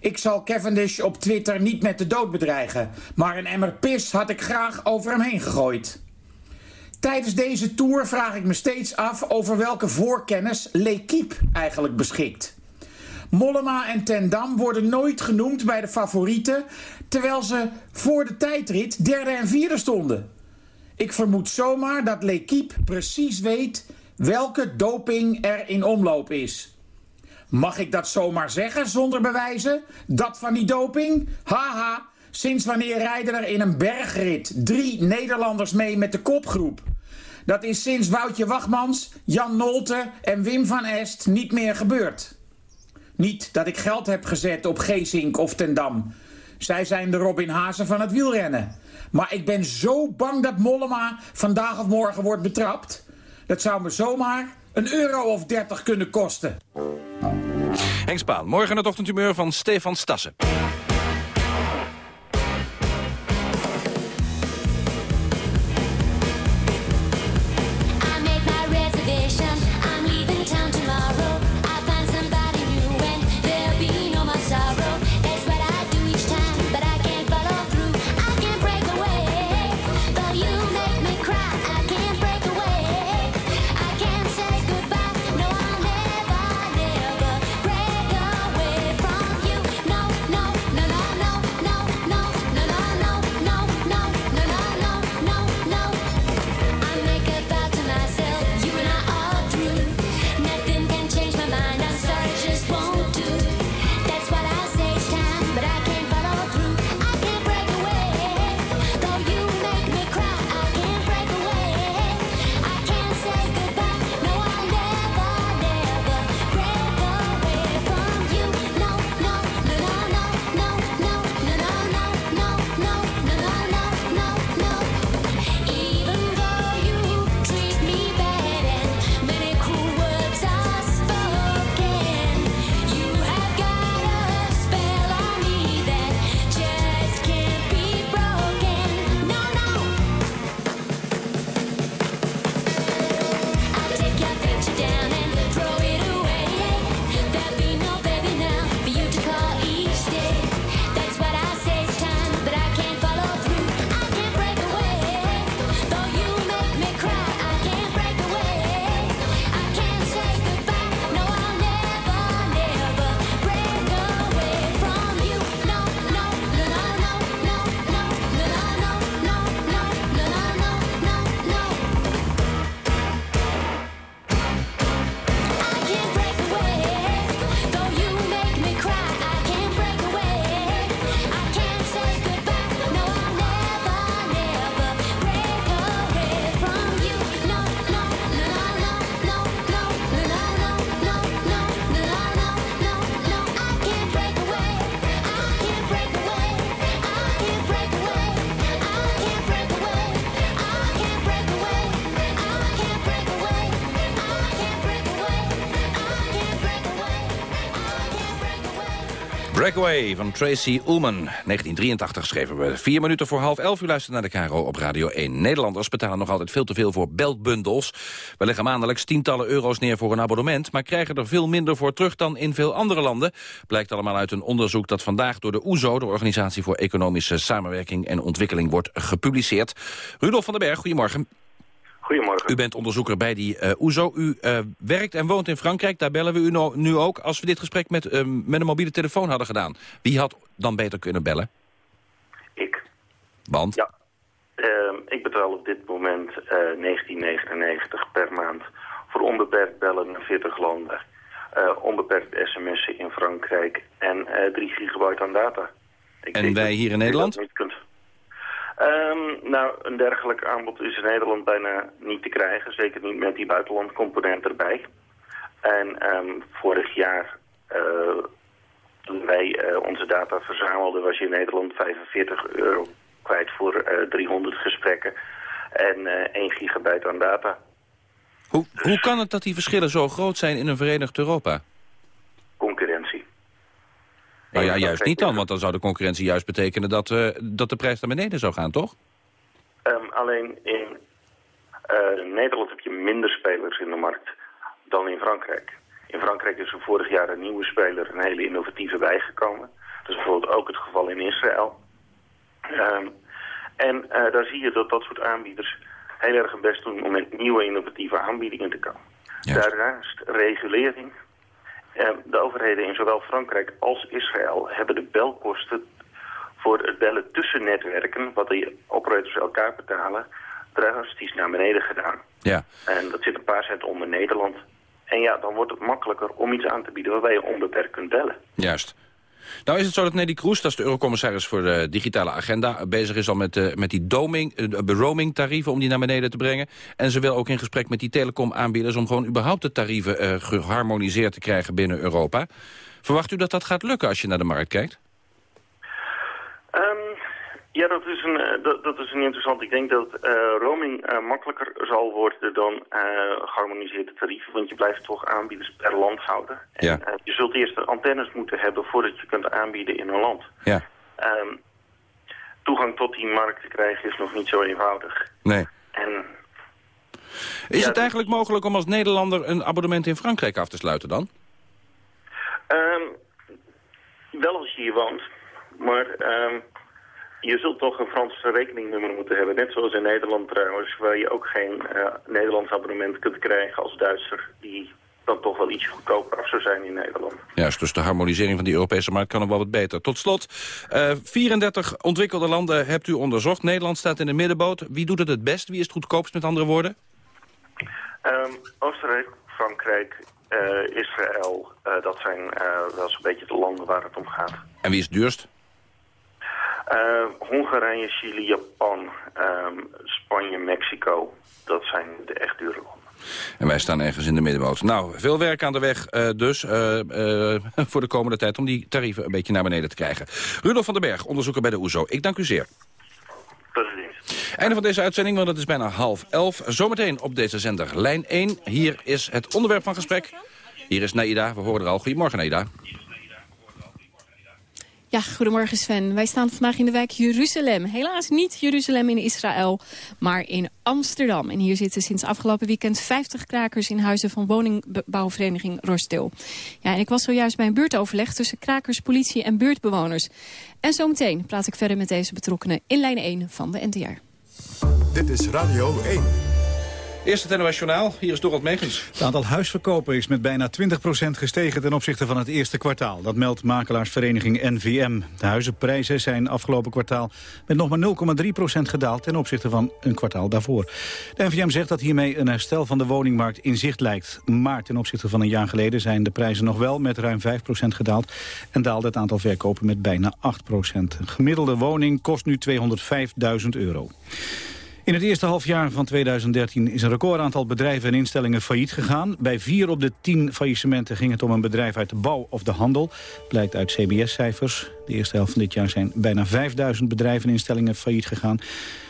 Ik zal Cavendish op Twitter niet met de dood bedreigen, maar een emmer pis had ik graag over hem heen gegooid. Tijdens deze tour vraag ik me steeds af over welke voorkennis L'Equipe eigenlijk beschikt. Mollema en Tendam worden nooit genoemd bij de favorieten, terwijl ze voor de tijdrit derde en vierde stonden. Ik vermoed zomaar dat L'Equipe precies weet welke doping er in omloop is. Mag ik dat zomaar zeggen zonder bewijzen? Dat van die doping? Haha, sinds wanneer rijden er in een bergrit drie Nederlanders mee met de kopgroep? Dat is sinds Woutje Wachmans, Jan Nolte en Wim van Est niet meer gebeurd. Niet dat ik geld heb gezet op Geesink of Tendam. Zij zijn de Robin Hazen van het wielrennen. Maar ik ben zo bang dat Mollema vandaag of morgen wordt betrapt. Dat zou me zomaar een euro of dertig kunnen kosten. Henk Spaan, morgen het ochtendhumeur van Stefan Stassen. Breakaway van Tracy Ullman. 1983 schreven we. Vier minuten voor half elf. U luistert naar de KRO op Radio 1. Nederlanders betalen nog altijd veel te veel voor beltbundels. We leggen maandelijks tientallen euro's neer voor een abonnement... maar krijgen er veel minder voor terug dan in veel andere landen. Blijkt allemaal uit een onderzoek dat vandaag door de OESO... de Organisatie voor Economische Samenwerking en Ontwikkeling... wordt gepubliceerd. Rudolf van den Berg, goedemorgen. Goedemorgen. U bent onderzoeker bij die uh, OESO. U uh, werkt en woont in Frankrijk. Daar bellen we u no nu ook. Als we dit gesprek met, uh, met een mobiele telefoon hadden gedaan... wie had dan beter kunnen bellen? Ik. Want? Ja. Ehm, ik betaal op dit moment 19,99 per maand... voor onbeperkt bellen naar 40 landen. onbeperkt sms'en in Frankrijk en 3 gigabyte aan data. Ik en wij hier in Nederland? niet kunt. Um, nou, een dergelijk aanbod is in Nederland bijna niet te krijgen. Zeker niet met die buitenlandcomponent erbij. En um, vorig jaar, uh, toen wij uh, onze data verzamelden, was je in Nederland 45 euro kwijt voor uh, 300 gesprekken en 1 gigabyte aan data. Hoe, dus... hoe kan het dat die verschillen zo groot zijn in een verenigd Europa? Nou ja, juist niet dan, want dan zou de concurrentie juist betekenen dat, uh, dat de prijs naar beneden zou gaan, toch? Um, alleen in uh, Nederland heb je minder spelers in de markt dan in Frankrijk. In Frankrijk is er vorig jaar een nieuwe speler, een hele innovatieve bijgekomen. Dat is bijvoorbeeld ook het geval in Israël. Um, en uh, daar zie je dat dat soort aanbieders heel erg hun best doen om met nieuwe innovatieve aanbiedingen te komen. Juist. Daarnaast regulering de overheden in zowel Frankrijk als Israël hebben de belkosten voor het bellen tussen netwerken, wat die operators elkaar betalen, drastisch naar beneden gedaan. Ja. En dat zit een paar cent onder Nederland. En ja, dan wordt het makkelijker om iets aan te bieden waarbij je onbeperkt kunt bellen. Juist. Nou is het zo dat Nelly Kroes, dat is de eurocommissaris voor de digitale agenda... bezig is al met, uh, met die doming, uh, roaming-tarieven om die naar beneden te brengen. En ze wil ook in gesprek met die telecom-aanbieders... om gewoon überhaupt de tarieven uh, geharmoniseerd te krijgen binnen Europa. Verwacht u dat dat gaat lukken als je naar de markt kijkt? Um, ja, dat is, een, uh, dat, dat, is een interessant. Ik denk dat uh, roaming uh, makkelijker zal worden dan geharmoniseerde tarieven. Want je blijft toch aanbieders per land houden. Ja. En, je zult eerst de antennes moeten hebben voordat je kunt aanbieden in een land. Ja. Um, toegang tot die markt te krijgen is nog niet zo eenvoudig. Nee. En, is ja, het eigenlijk mogelijk om als Nederlander een abonnement in Frankrijk af te sluiten dan? Um, wel als je hier woont. Maar je zult toch een Frans rekeningnummer moeten hebben. Net zoals in Nederland trouwens, waar je ook geen uh, Nederlands abonnement kunt krijgen als Duitser. Die dan toch wel iets goedkoper af zou zijn in Nederland. Juist, dus de harmonisering van die Europese markt kan nog wel wat beter. Tot slot, uh, 34 ontwikkelde landen hebt u onderzocht. Nederland staat in de middenboot. Wie doet het het best? Wie is het goedkoopst met andere woorden? Um, Oostenrijk, Frankrijk, uh, Israël. Dat zijn wel zo'n beetje de landen waar het om gaat. En wie is het duurst? Uh, Hongarije, Chili, Japan, um, Spanje, Mexico. Dat zijn de echt dure landen. En wij staan ergens in de middenboot. Nou, veel werk aan de weg uh, dus uh, (laughs) voor de komende tijd... om die tarieven een beetje naar beneden te krijgen. Rudolf van den Berg, onderzoeker bij de OESO. Ik dank u zeer. Einde van deze uitzending, want het is bijna half elf. Zometeen op deze zender Lijn 1. Hier is het onderwerp van gesprek. Hier is Naida, we horen er al. Goedemorgen Naida. Ja, goedemorgen Sven. Wij staan vandaag in de wijk Jeruzalem. Helaas niet Jeruzalem in Israël, maar in Amsterdam. En hier zitten sinds afgelopen weekend 50 krakers in huizen van woningbouwvereniging Rostil. Ja, en ik was zojuist bij een buurtoverleg tussen krakers, politie en buurtbewoners. En zometeen praat ik verder met deze betrokkenen in lijn 1 van de NTR. Dit is Radio 1. Eerst het NOS Journaal, hier is Dorot Megens. Het aantal huisverkopen is met bijna 20% gestegen ten opzichte van het eerste kwartaal. Dat meldt makelaarsvereniging NVM. De huizenprijzen zijn afgelopen kwartaal met nog maar 0,3% gedaald ten opzichte van een kwartaal daarvoor. De NVM zegt dat hiermee een herstel van de woningmarkt in zicht lijkt. Maar ten opzichte van een jaar geleden zijn de prijzen nog wel met ruim 5% gedaald. En daalde het aantal verkopen met bijna 8% Een gemiddelde woning kost nu 205.000 euro. In het eerste halfjaar van 2013 is een recordaantal bedrijven en instellingen failliet gegaan. Bij vier op de tien faillissementen ging het om een bedrijf uit de bouw of de handel. Blijkt uit CBS-cijfers. De eerste helft van dit jaar zijn bijna 5000 bedrijven en instellingen failliet gegaan.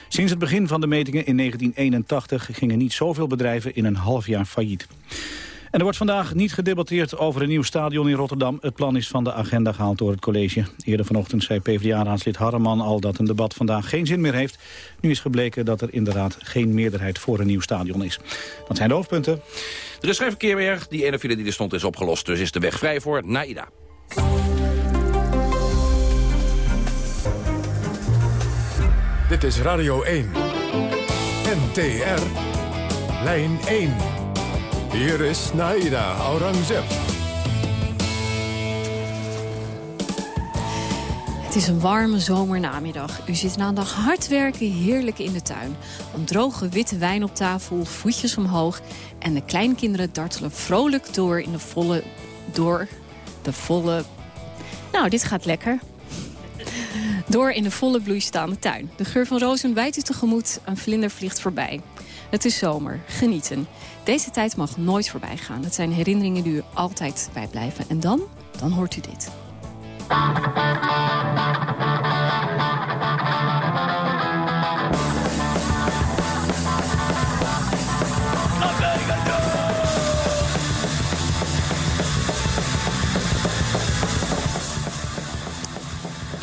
Sinds het begin van de metingen in 1981 gingen niet zoveel bedrijven in een half jaar failliet. En er wordt vandaag niet gedebatteerd over een nieuw stadion in Rotterdam. Het plan is van de agenda gehaald door het college. Eerder vanochtend zei PvdA-raadslid Harreman al dat een debat vandaag geen zin meer heeft. Nu is gebleken dat er inderdaad geen meerderheid voor een nieuw stadion is. Dat zijn de hoofdpunten. Er is geen verkeer meer. Die ene file die er stond is opgelost. Dus is de weg vrij voor Naida. Dit is Radio 1. NTR. Lijn 1. Hier is Naida Aurangzeb. Het is een warme zomernamiddag. U zit na een dag hard werken heerlijk in de tuin. Een droge witte wijn op tafel, voetjes omhoog... en de kleinkinderen dartelen vrolijk door in de volle... door de volle... Nou, dit gaat lekker. Door in de volle bloei staande tuin. De geur van rozen wijdt u tegemoet, een vlinder vliegt voorbij. Het is zomer, genieten. Deze tijd mag nooit voorbij gaan. Het zijn herinneringen die u altijd bijblijven. En dan, dan hoort u dit.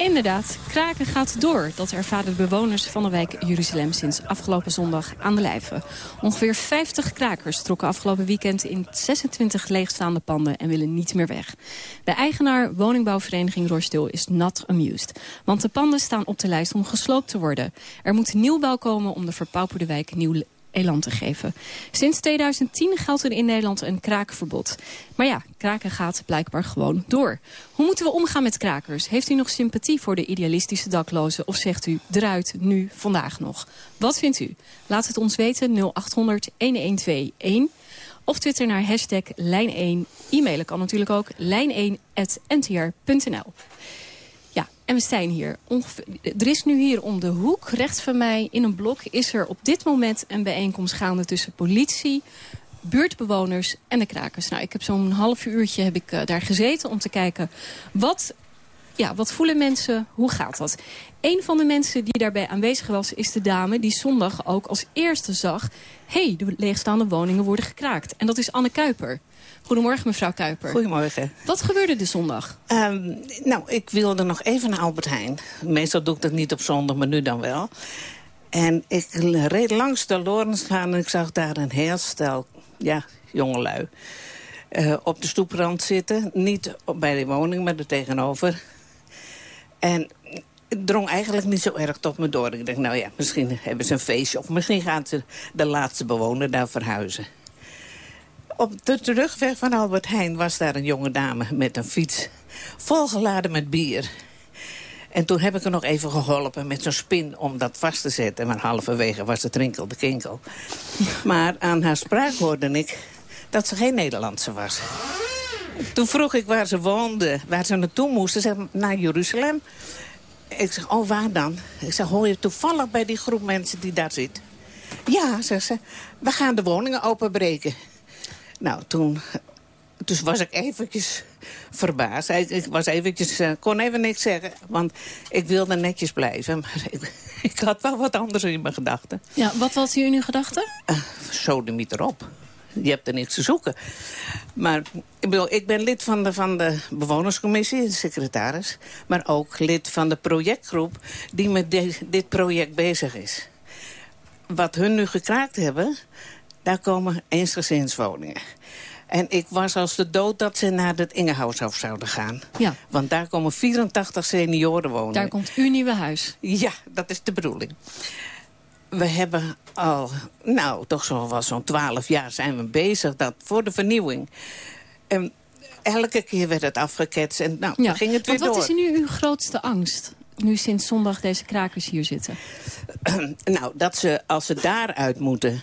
Inderdaad, kraken gaat door. Dat ervaren de bewoners van de wijk Jeruzalem sinds afgelopen zondag aan de lijve. Ongeveer 50 krakers trokken afgelopen weekend in 26 leegstaande panden en willen niet meer weg. De eigenaar woningbouwvereniging Roorstil is not amused. Want de panden staan op de lijst om gesloopt te worden. Er moet nieuwbouw komen om de verpauperde wijk nieuw elan te geven. Sinds 2010 geldt er in Nederland een kraakverbod. Maar ja, kraken gaat blijkbaar gewoon door. Hoe moeten we omgaan met krakers? Heeft u nog sympathie voor de idealistische daklozen? Of zegt u eruit, nu, vandaag nog? Wat vindt u? Laat het ons weten 0800 1121. Of twitter naar hashtag lijn1. E-mailen kan natuurlijk ook lijn1.ntr.nl. En we zijn hier. er is nu hier om de hoek, rechts van mij in een blok... is er op dit moment een bijeenkomst gaande tussen politie buurtbewoners en de krakers. Nou, ik heb zo'n half uurtje heb ik, uh, daar gezeten om te kijken... wat, ja, wat voelen mensen, hoe gaat dat? Een van de mensen die daarbij aanwezig was... is de dame die zondag ook als eerste zag... hé, hey, de leegstaande woningen worden gekraakt. En dat is Anne Kuiper. Goedemorgen, mevrouw Kuiper. Goedemorgen. Wat gebeurde de zondag? Um, nou, ik wilde nog even naar Albert Heijn. Meestal doe ik dat niet op zondag, maar nu dan wel. En ik reed langs de Lorenslaan en ik zag daar een heel stel ja, jongelui. Uh, op de stoeprand zitten. Niet bij de woning, maar er tegenover. En het drong eigenlijk niet zo erg tot me door. Ik dacht, nou ja, misschien hebben ze een feestje... of misschien gaan ze de laatste bewoner daar verhuizen. Op de terugweg van Albert Heijn was daar een jonge dame met een fiets... volgeladen met bier. En toen heb ik er nog even geholpen met zo'n spin om dat vast te zetten. Maar halverwege was het rinkel de kinkel. Maar aan haar spraak hoorde ik dat ze geen Nederlandse was. Toen vroeg ik waar ze woonde, waar ze naartoe moest. Ze zei, naar Jeruzalem. Ik zeg, oh, waar dan? Ik zeg, hoor je toevallig bij die groep mensen die daar zit? Ja, zegt ze, we gaan de woningen openbreken. Nou, toen dus was ik eventjes verbaasd. Ik was eventjes, uh, kon even niks zeggen, want ik wilde netjes blijven. Maar ik, (laughs) ik had wel wat anders in mijn gedachten. Ja, wat was hier in uw gedachten? Uh, zo de niet erop. Je hebt er niks te zoeken. Maar ik, bedoel, ik ben lid van de, van de bewonerscommissie, de secretaris. Maar ook lid van de projectgroep die met dit project bezig is. Wat hun nu gekraakt hebben, daar komen eensgezinswoningen. En ik was als de dood dat ze naar het Ingehoushof zouden gaan. Ja. Want daar komen 84 senioren wonen. Daar komt uw nieuwe huis. Ja, dat is de bedoeling. We hebben al, nou, toch zo wel zo'n 12 jaar zijn we bezig dat, voor de vernieuwing. En elke keer werd het afgeketst en nou, ja. ging het weer Want wat is nu uw grootste angst? Nu sinds zondag deze krakers hier zitten. (clears throat) nou, dat ze, als ze daaruit moeten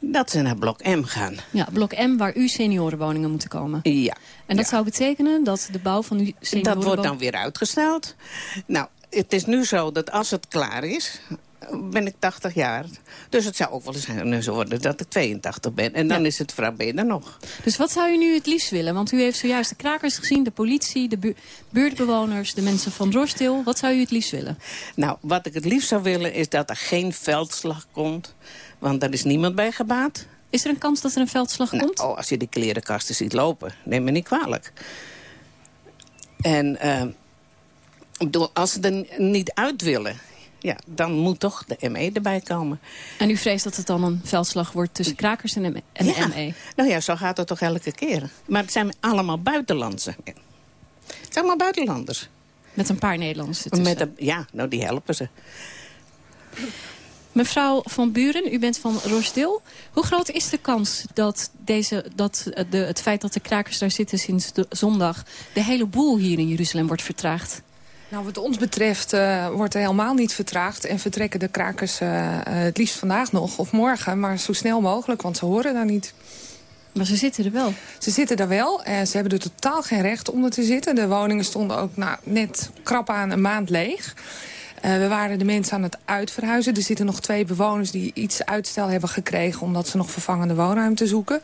dat ze naar blok M gaan. Ja, blok M waar uw seniorenwoningen moeten komen. Ja. En dat zou betekenen dat de bouw van uw seniorenwoningen... Dat wordt dan weer uitgesteld. Nou, het is nu zo dat als het klaar is ben ik 80 jaar. Dus het zou ook wel eens worden dat ik 82 ben. En dan is het vrouw er nog. Dus wat zou u nu het liefst willen? Want u heeft zojuist de krakers gezien, de politie, de buurtbewoners, de mensen van Rorstil. Wat zou u het liefst willen? Nou, wat ik het liefst zou willen is dat er geen veldslag komt. Want daar is niemand bij gebaat. Is er een kans dat er een veldslag nou, komt? Oh, als je die klerenkasten ziet lopen, neem me niet kwalijk. En uh, bedoel, als ze er niet uit willen... Ja, dan moet toch de ME erbij komen. En u vreest dat het dan een veldslag wordt tussen krakers en, ME, en ja. de ME? Nou ja, zo gaat het toch elke keer. Maar het zijn allemaal buitenlandse. Het zijn allemaal buitenlanders. Met een paar Nederlanders ertussen. Met een, ja, nou die helpen ze. Mevrouw Van Buren, u bent van Rochdale. Hoe groot is de kans dat, deze, dat de, het feit dat de krakers daar zitten sinds de zondag... de hele boel hier in Jeruzalem wordt vertraagd? Nou, wat ons betreft uh, wordt er helemaal niet vertraagd... en vertrekken de krakers uh, uh, het liefst vandaag nog of morgen... maar zo snel mogelijk, want ze horen daar niet. Maar ze zitten er wel. Ze zitten er wel. en ze hebben er totaal geen recht om er te zitten. De woningen stonden ook nou, net krap aan een maand leeg. Uh, we waren de mensen aan het uitverhuizen. Er zitten nog twee bewoners die iets uitstel hebben gekregen... omdat ze nog vervangende woonruimte zoeken.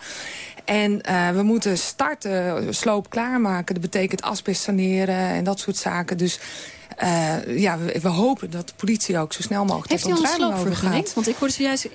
En uh, we moeten starten, sloop klaarmaken. Dat betekent asbest saneren en dat soort zaken. Dus uh, ja, we, we, hopen dat de politie ook zo snel mogelijk Heeft tot ontruiming overgaat. Want ik hoorde zojuist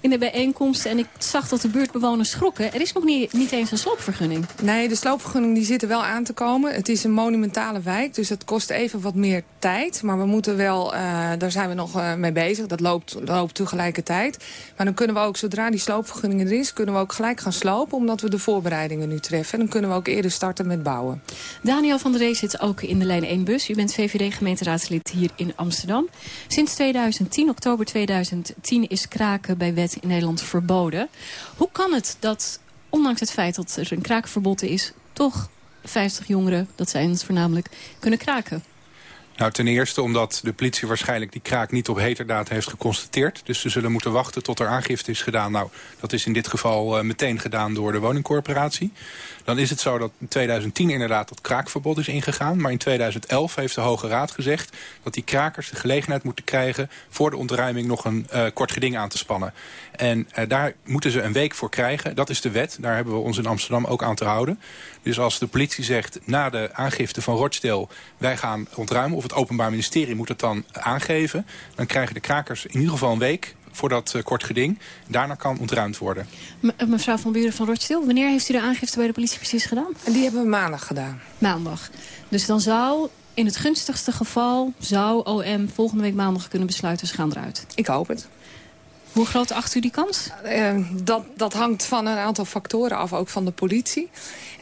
in de bijeenkomst en ik zag dat de buurtbewoners schrokken. Er is nog niet, niet eens een sloopvergunning. Nee, de sloopvergunning die zit er wel aan te komen. Het is een monumentale wijk, dus het kost even wat meer tijd. Maar we moeten wel, uh, daar zijn we nog uh, mee bezig. Dat loopt, loopt tegelijkertijd. Maar dan kunnen we ook, zodra die sloopvergunning er is... kunnen we ook gelijk gaan slopen, omdat we de voorbereidingen nu treffen. En dan kunnen we ook eerder starten met bouwen. Daniel van der Ree zit ook in de lijn 1-bus. U bent VVD-gemeenteraadslid hier in Amsterdam. Sinds 2010, oktober 2010, is kraken bij wet in Nederland verboden. Hoe kan het dat, ondanks het feit dat er een kraakverbod is... toch 50 jongeren, dat zijn het voornamelijk, kunnen kraken? Nou, ten eerste omdat de politie waarschijnlijk die kraak niet op heterdaad heeft geconstateerd. Dus ze zullen moeten wachten tot er aangifte is gedaan. Nou, dat is in dit geval uh, meteen gedaan door de woningcorporatie. Dan is het zo dat in 2010 inderdaad dat kraakverbod is ingegaan. Maar in 2011 heeft de Hoge Raad gezegd dat die krakers de gelegenheid moeten krijgen... voor de ontruiming nog een uh, kort geding aan te spannen. En uh, daar moeten ze een week voor krijgen. Dat is de wet. Daar hebben we ons in Amsterdam ook aan te houden. Dus als de politie zegt na de aangifte van Rochdale... wij gaan ontruimen, of het Openbaar Ministerie moet het dan aangeven... dan krijgen de krakers in ieder geval een week voor dat uh, kort geding. Daarna kan ontruimd worden. Me mevrouw Van Buren van Rochdale, wanneer heeft u de aangifte bij de politie precies gedaan? En die hebben we maandag gedaan. Maandag. Dus dan zou in het gunstigste geval... zou OM volgende week maandag kunnen besluiten... ze gaan eruit. Ik hoop het. Hoe groot acht u die kans? Uh, dat, dat hangt van een aantal factoren af, ook van de politie.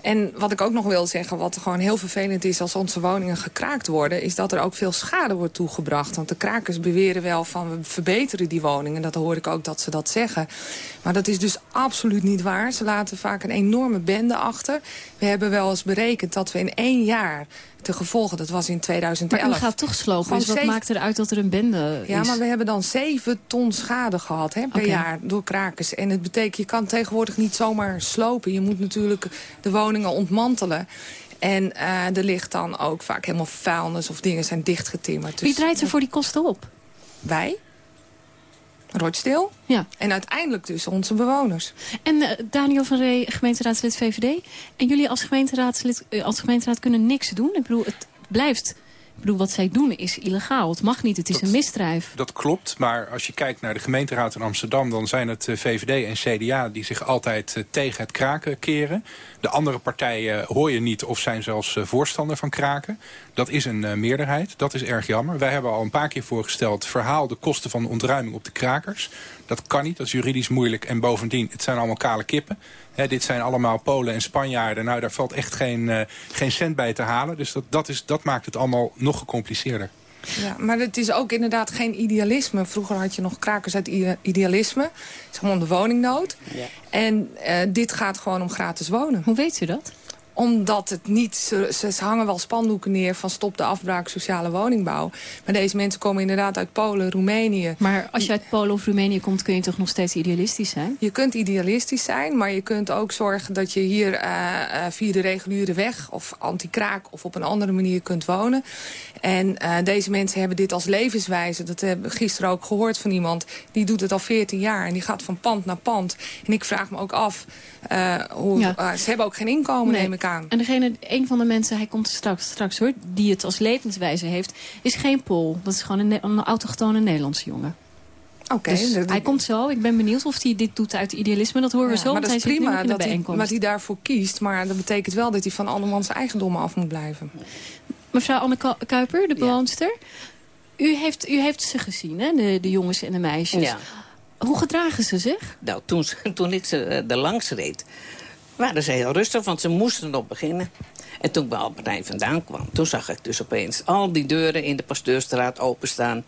En wat ik ook nog wil zeggen, wat gewoon heel vervelend is... als onze woningen gekraakt worden... is dat er ook veel schade wordt toegebracht. Want de krakers beweren wel van we verbeteren die woningen. Dat hoor ik ook dat ze dat zeggen. Maar dat is dus absoluut niet waar. Ze laten vaak een enorme bende achter. We hebben wel eens berekend dat we in één jaar de gevolgen, dat was in 2011. Maar u gaat toch slopen, dus wat zeven... maakt eruit dat er een bende is? Ja, maar we hebben dan 7 ton schade gehad hè, per okay. jaar door krakers. En het betekent, je kan tegenwoordig niet zomaar slopen. Je moet natuurlijk de woningen ontmantelen. En uh, er ligt dan ook vaak helemaal vuilnis of dingen zijn dichtgetimmerd. Wie draait er voor die kosten op? Wij. Rochdale. Ja. En uiteindelijk dus onze bewoners. En uh, Daniel van Ree, gemeenteraadslid VVD. En jullie als, gemeenteraadslid, uh, als gemeenteraad kunnen niks doen. Ik bedoel, het blijft... Ik bedoel, wat zij doen is illegaal. Het mag niet, het is dat, een misdrijf. Dat klopt, maar als je kijkt naar de gemeenteraad in Amsterdam... dan zijn het uh, VVD en CDA die zich altijd uh, tegen het kraken keren. De andere partijen hoor je niet of zijn zelfs voorstander van kraken. Dat is een meerderheid, dat is erg jammer. Wij hebben al een paar keer voorgesteld... verhaal de kosten van de ontruiming op de krakers. Dat kan niet, dat is juridisch moeilijk. En bovendien, het zijn allemaal kale kippen. He, dit zijn allemaal Polen en Spanjaarden. Nou, daar valt echt geen, uh, geen cent bij te halen. Dus dat, dat, is, dat maakt het allemaal nog gecompliceerder. Ja, maar het is ook inderdaad geen idealisme. Vroeger had je nog krakers uit idealisme. Het is gewoon de woningnood. Ja. En uh, dit gaat gewoon om gratis wonen. Hoe weet u dat? Omdat het niet, ze, ze hangen wel spandoeken neer van stop de afbraak sociale woningbouw. Maar deze mensen komen inderdaad uit Polen, Roemenië. Maar als je uit Polen of Roemenië komt, kun je toch nog steeds idealistisch zijn? Je kunt idealistisch zijn, maar je kunt ook zorgen dat je hier uh, uh, via de reguliere weg of anti-kraak of op een andere manier kunt wonen. En uh, deze mensen hebben dit als levenswijze. Dat hebben we gisteren ook gehoord van iemand. Die doet het al 14 jaar en die gaat van pand naar pand. En ik vraag me ook af, hoe, ja. ze hebben ook geen inkomen, nee. neem ik aan. En degene, een van de mensen, hij komt straks, straks hoor, die het als levenswijze heeft, is geen Pool. Dat is gewoon een, een autochtone Nederlandse jongen. Oké. Dus dat- hij komt zo. Ik ben benieuwd of hij dit doet uit idealisme. Dat horen we zo, maar dat hij is prima dat hij, hij daarvoor kiest. Maar dat betekent wel dat hij van andermans eigendommen af moet blijven. Mevrouw Anne Ku- Kuiper, de bewoonster. U heeft, u heeft ze gezien, hè? De, de jongens en de meisjes. Ja. Hoe gedragen ze zich? Nou, toen, (laughs) toen ik ze eh, er langs reed, waren ze heel rustig, want ze moesten nog beginnen. En toen ik bij Albertijn vandaan kwam, toen zag ik dus opeens al die deuren in de Pasteurstraat openstaan.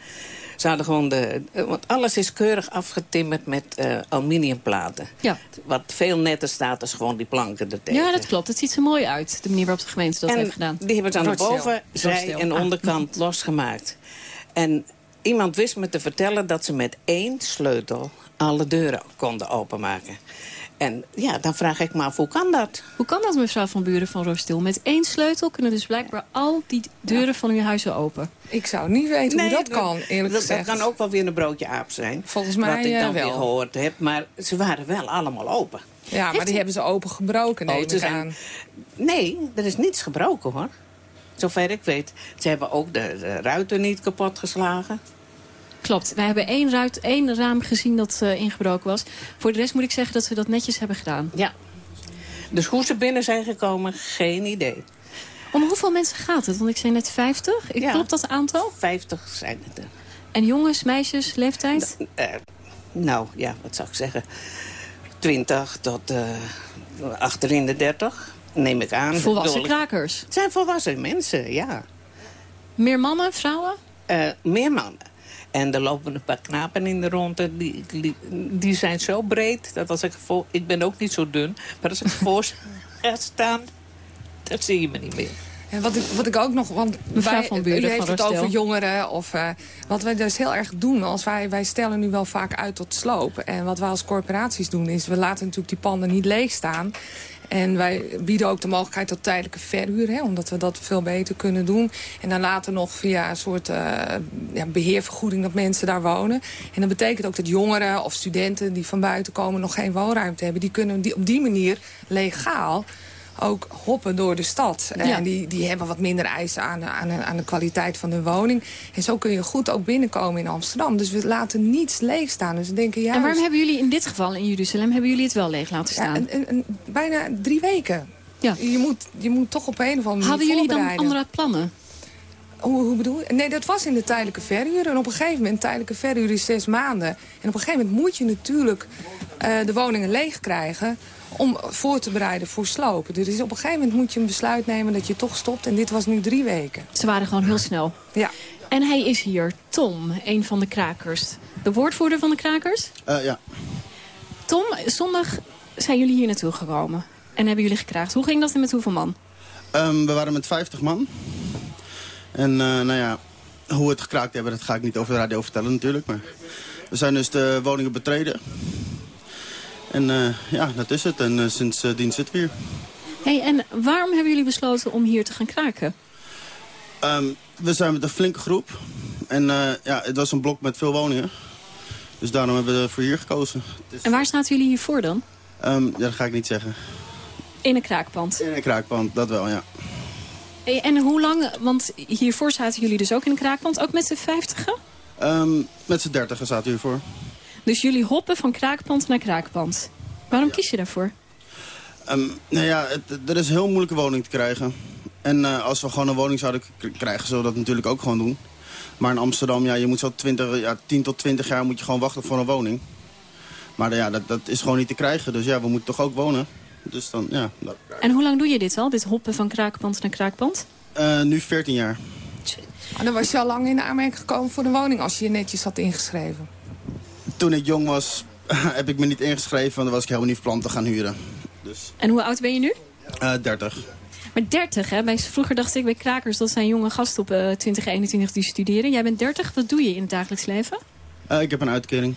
Ze hadden gewoon de... eh, Want alles is keurig afgetimmerd met eh, aluminiumplaten. Ja. Wat veel netter staat als gewoon die planken ertegen. Ja, dat klopt. Het ziet er mooi uit, de manier waarop de gemeente dat En heeft gedaan. Die hebben ze aan de boven, zij en Ah. onderkant losgemaakt. En iemand wist me te vertellen dat ze met één sleutel alle deuren konden openmaken. En ja, dan vraag ik me af, hoe kan dat? Hoe kan dat, mevrouw Van Buren van Roostil? Met één sleutel kunnen dus blijkbaar al die deuren van uw huizen open. Ik zou niet weten hoe dat kan, eerlijk dat, gezegd. Dat kan ook wel weer een broodje aap zijn. Volgens mij, Wat ik eh, dan wel. weer gehoord heb. Maar ze waren wel allemaal open. Ja, maar die hebben ze open gebroken, neem Oh, ik ze zijn- aan. Nee, er is niets gebroken hoor. Zover ik weet. Ze hebben ook de, de ruiten niet kapot geslagen. Klopt. Wij hebben één, ruit, één raam gezien dat eh, ingebroken was. Voor de rest moet ik zeggen dat ze dat netjes hebben gedaan. Ja. Dus hoe ze binnen zijn gekomen, geen idee. Om hoeveel mensen gaat het? Want ik zei net 50. Ik Ja. Klopt dat aantal? 50 zijn het er. En jongens, meisjes, leeftijd? Eh, nou, ja, wat zou ik zeggen? 20 tot eh achter in de 30, neem ik aan. Volwassen krakers. Het zijn volwassen mensen, ja. Meer mannen, vrouwen? Meer mannen. En er lopen een paar knapen in de ronde. Die, die, die zijn zo breed dat als ik voor... Ik ben ook niet zo dun. Maar als ik (laughs) voor ga staan, dan zie je me niet meer. En wat ik, wat ik ook nog, want wij, van Buren u heeft van het Rostel. over jongeren. Of, eh, wat wij dus heel erg doen, als wij, wij stellen nu wel vaak uit tot sloop. En wat wij als corporaties doen, is we laten natuurlijk die panden niet leeg staan. En wij bieden ook de mogelijkheid tot tijdelijke verhuur, hè, omdat we dat veel beter kunnen doen. En dan later nog via een soort eh, ja, beheervergoeding dat mensen daar wonen. En dat betekent ook dat jongeren of studenten die van buiten komen nog geen woonruimte hebben. Die kunnen die, op die manier legaal ook hoppen door de stad. Ja. En die, die hebben wat minder eisen aan, de- aan, aan de kwaliteit van de woning. En zo kun je goed ook binnenkomen in Amsterdam. Dus we laten niets leeg staan. Dus we denken, ja, En waarom hebben jullie in dit geval in Jeruzalem hebben jullie het wel leeg laten ja, staan? een, een- een- bijna drie weken. Ja. Je, moet, je moet toch op een of andere manier Hadden jullie dan andere plannen? Hoe, hoe bedoel je? Nee, dat was in de tijdelijke verhuur. En op een gegeven moment, tijdelijke verhuur is zes maanden. En op een gegeven moment moet je natuurlijk eh, de woningen leeg krijgen om voor te bereiden voor slopen. Dus op een gegeven moment moet je een besluit nemen dat je toch stopt. En dit was nu drie weken. Ze waren gewoon heel snel. Ja. En hij is hier, Tom, een van de krakers. De woordvoerder van de krakers? Eh, ja. Tom, zondag zijn jullie hier naartoe gekomen. En hebben jullie gekraagd. Hoe ging dat en met hoeveel man? Ehm, we waren met 50 man. En eh, nou ja, hoe we het gekraakt hebben, dat ga ik niet over de radio vertellen natuurlijk. Maar we zijn dus de woningen betreden. En eh, ja, dat is het. En uh, sindsdien zitten we hier. Hey, en waarom hebben jullie besloten om hier te gaan kraken? Um, we zijn met een flinke groep. En uh, ja, het was een blok met veel woningen. Dus daarom hebben we voor hier gekozen. Is... En waar zaten jullie hiervoor dan? Um, ja, dat ga ik niet zeggen. In een kraakpand? In een kraakpand, dat wel, ja. Hey, en hoe lang, want hiervoor zaten jullie dus ook in kraakpand, ook met z'n vijftigen? Um, met z'n dertigen zaten hiervoor. Dus jullie hoppen van kraakpand naar kraakpand. Waarom kies je daarvoor? Um, nou ja, het, er is heel moeilijke woning te krijgen. En uh, als we gewoon een woning zouden krijgen, zullen we dat natuurlijk ook gewoon doen. Maar in Amsterdam, ja, je moet zo 20, ja, 10 tot 20 jaar moet je gewoon wachten voor een woning. Maar ja, dat, dat is gewoon niet te krijgen. Dus ja, we moeten toch ook wonen. Dus dan, ja. Dat... En hoe lang doe je dit al, dit hoppen van kraakpand naar kraakpand? Uh, nu 14 jaar. En dan was je al lang in de aanmerking gekomen voor de woning als je je netjes had ingeschreven? Toen ik jong was, (laughs) heb ik me niet ingeschreven, want dan was ik helemaal niet van plan te gaan huren. Dus. En hoe oud ben je nu? Uh, 30. Maar 30, hè? Bij, vroeger dacht ik bij krakers, dat zijn jonge gasten op uh, 20, 21 die studeren. Jij bent 30, wat doe je in het dagelijks leven? Uh, ik heb een uitkering.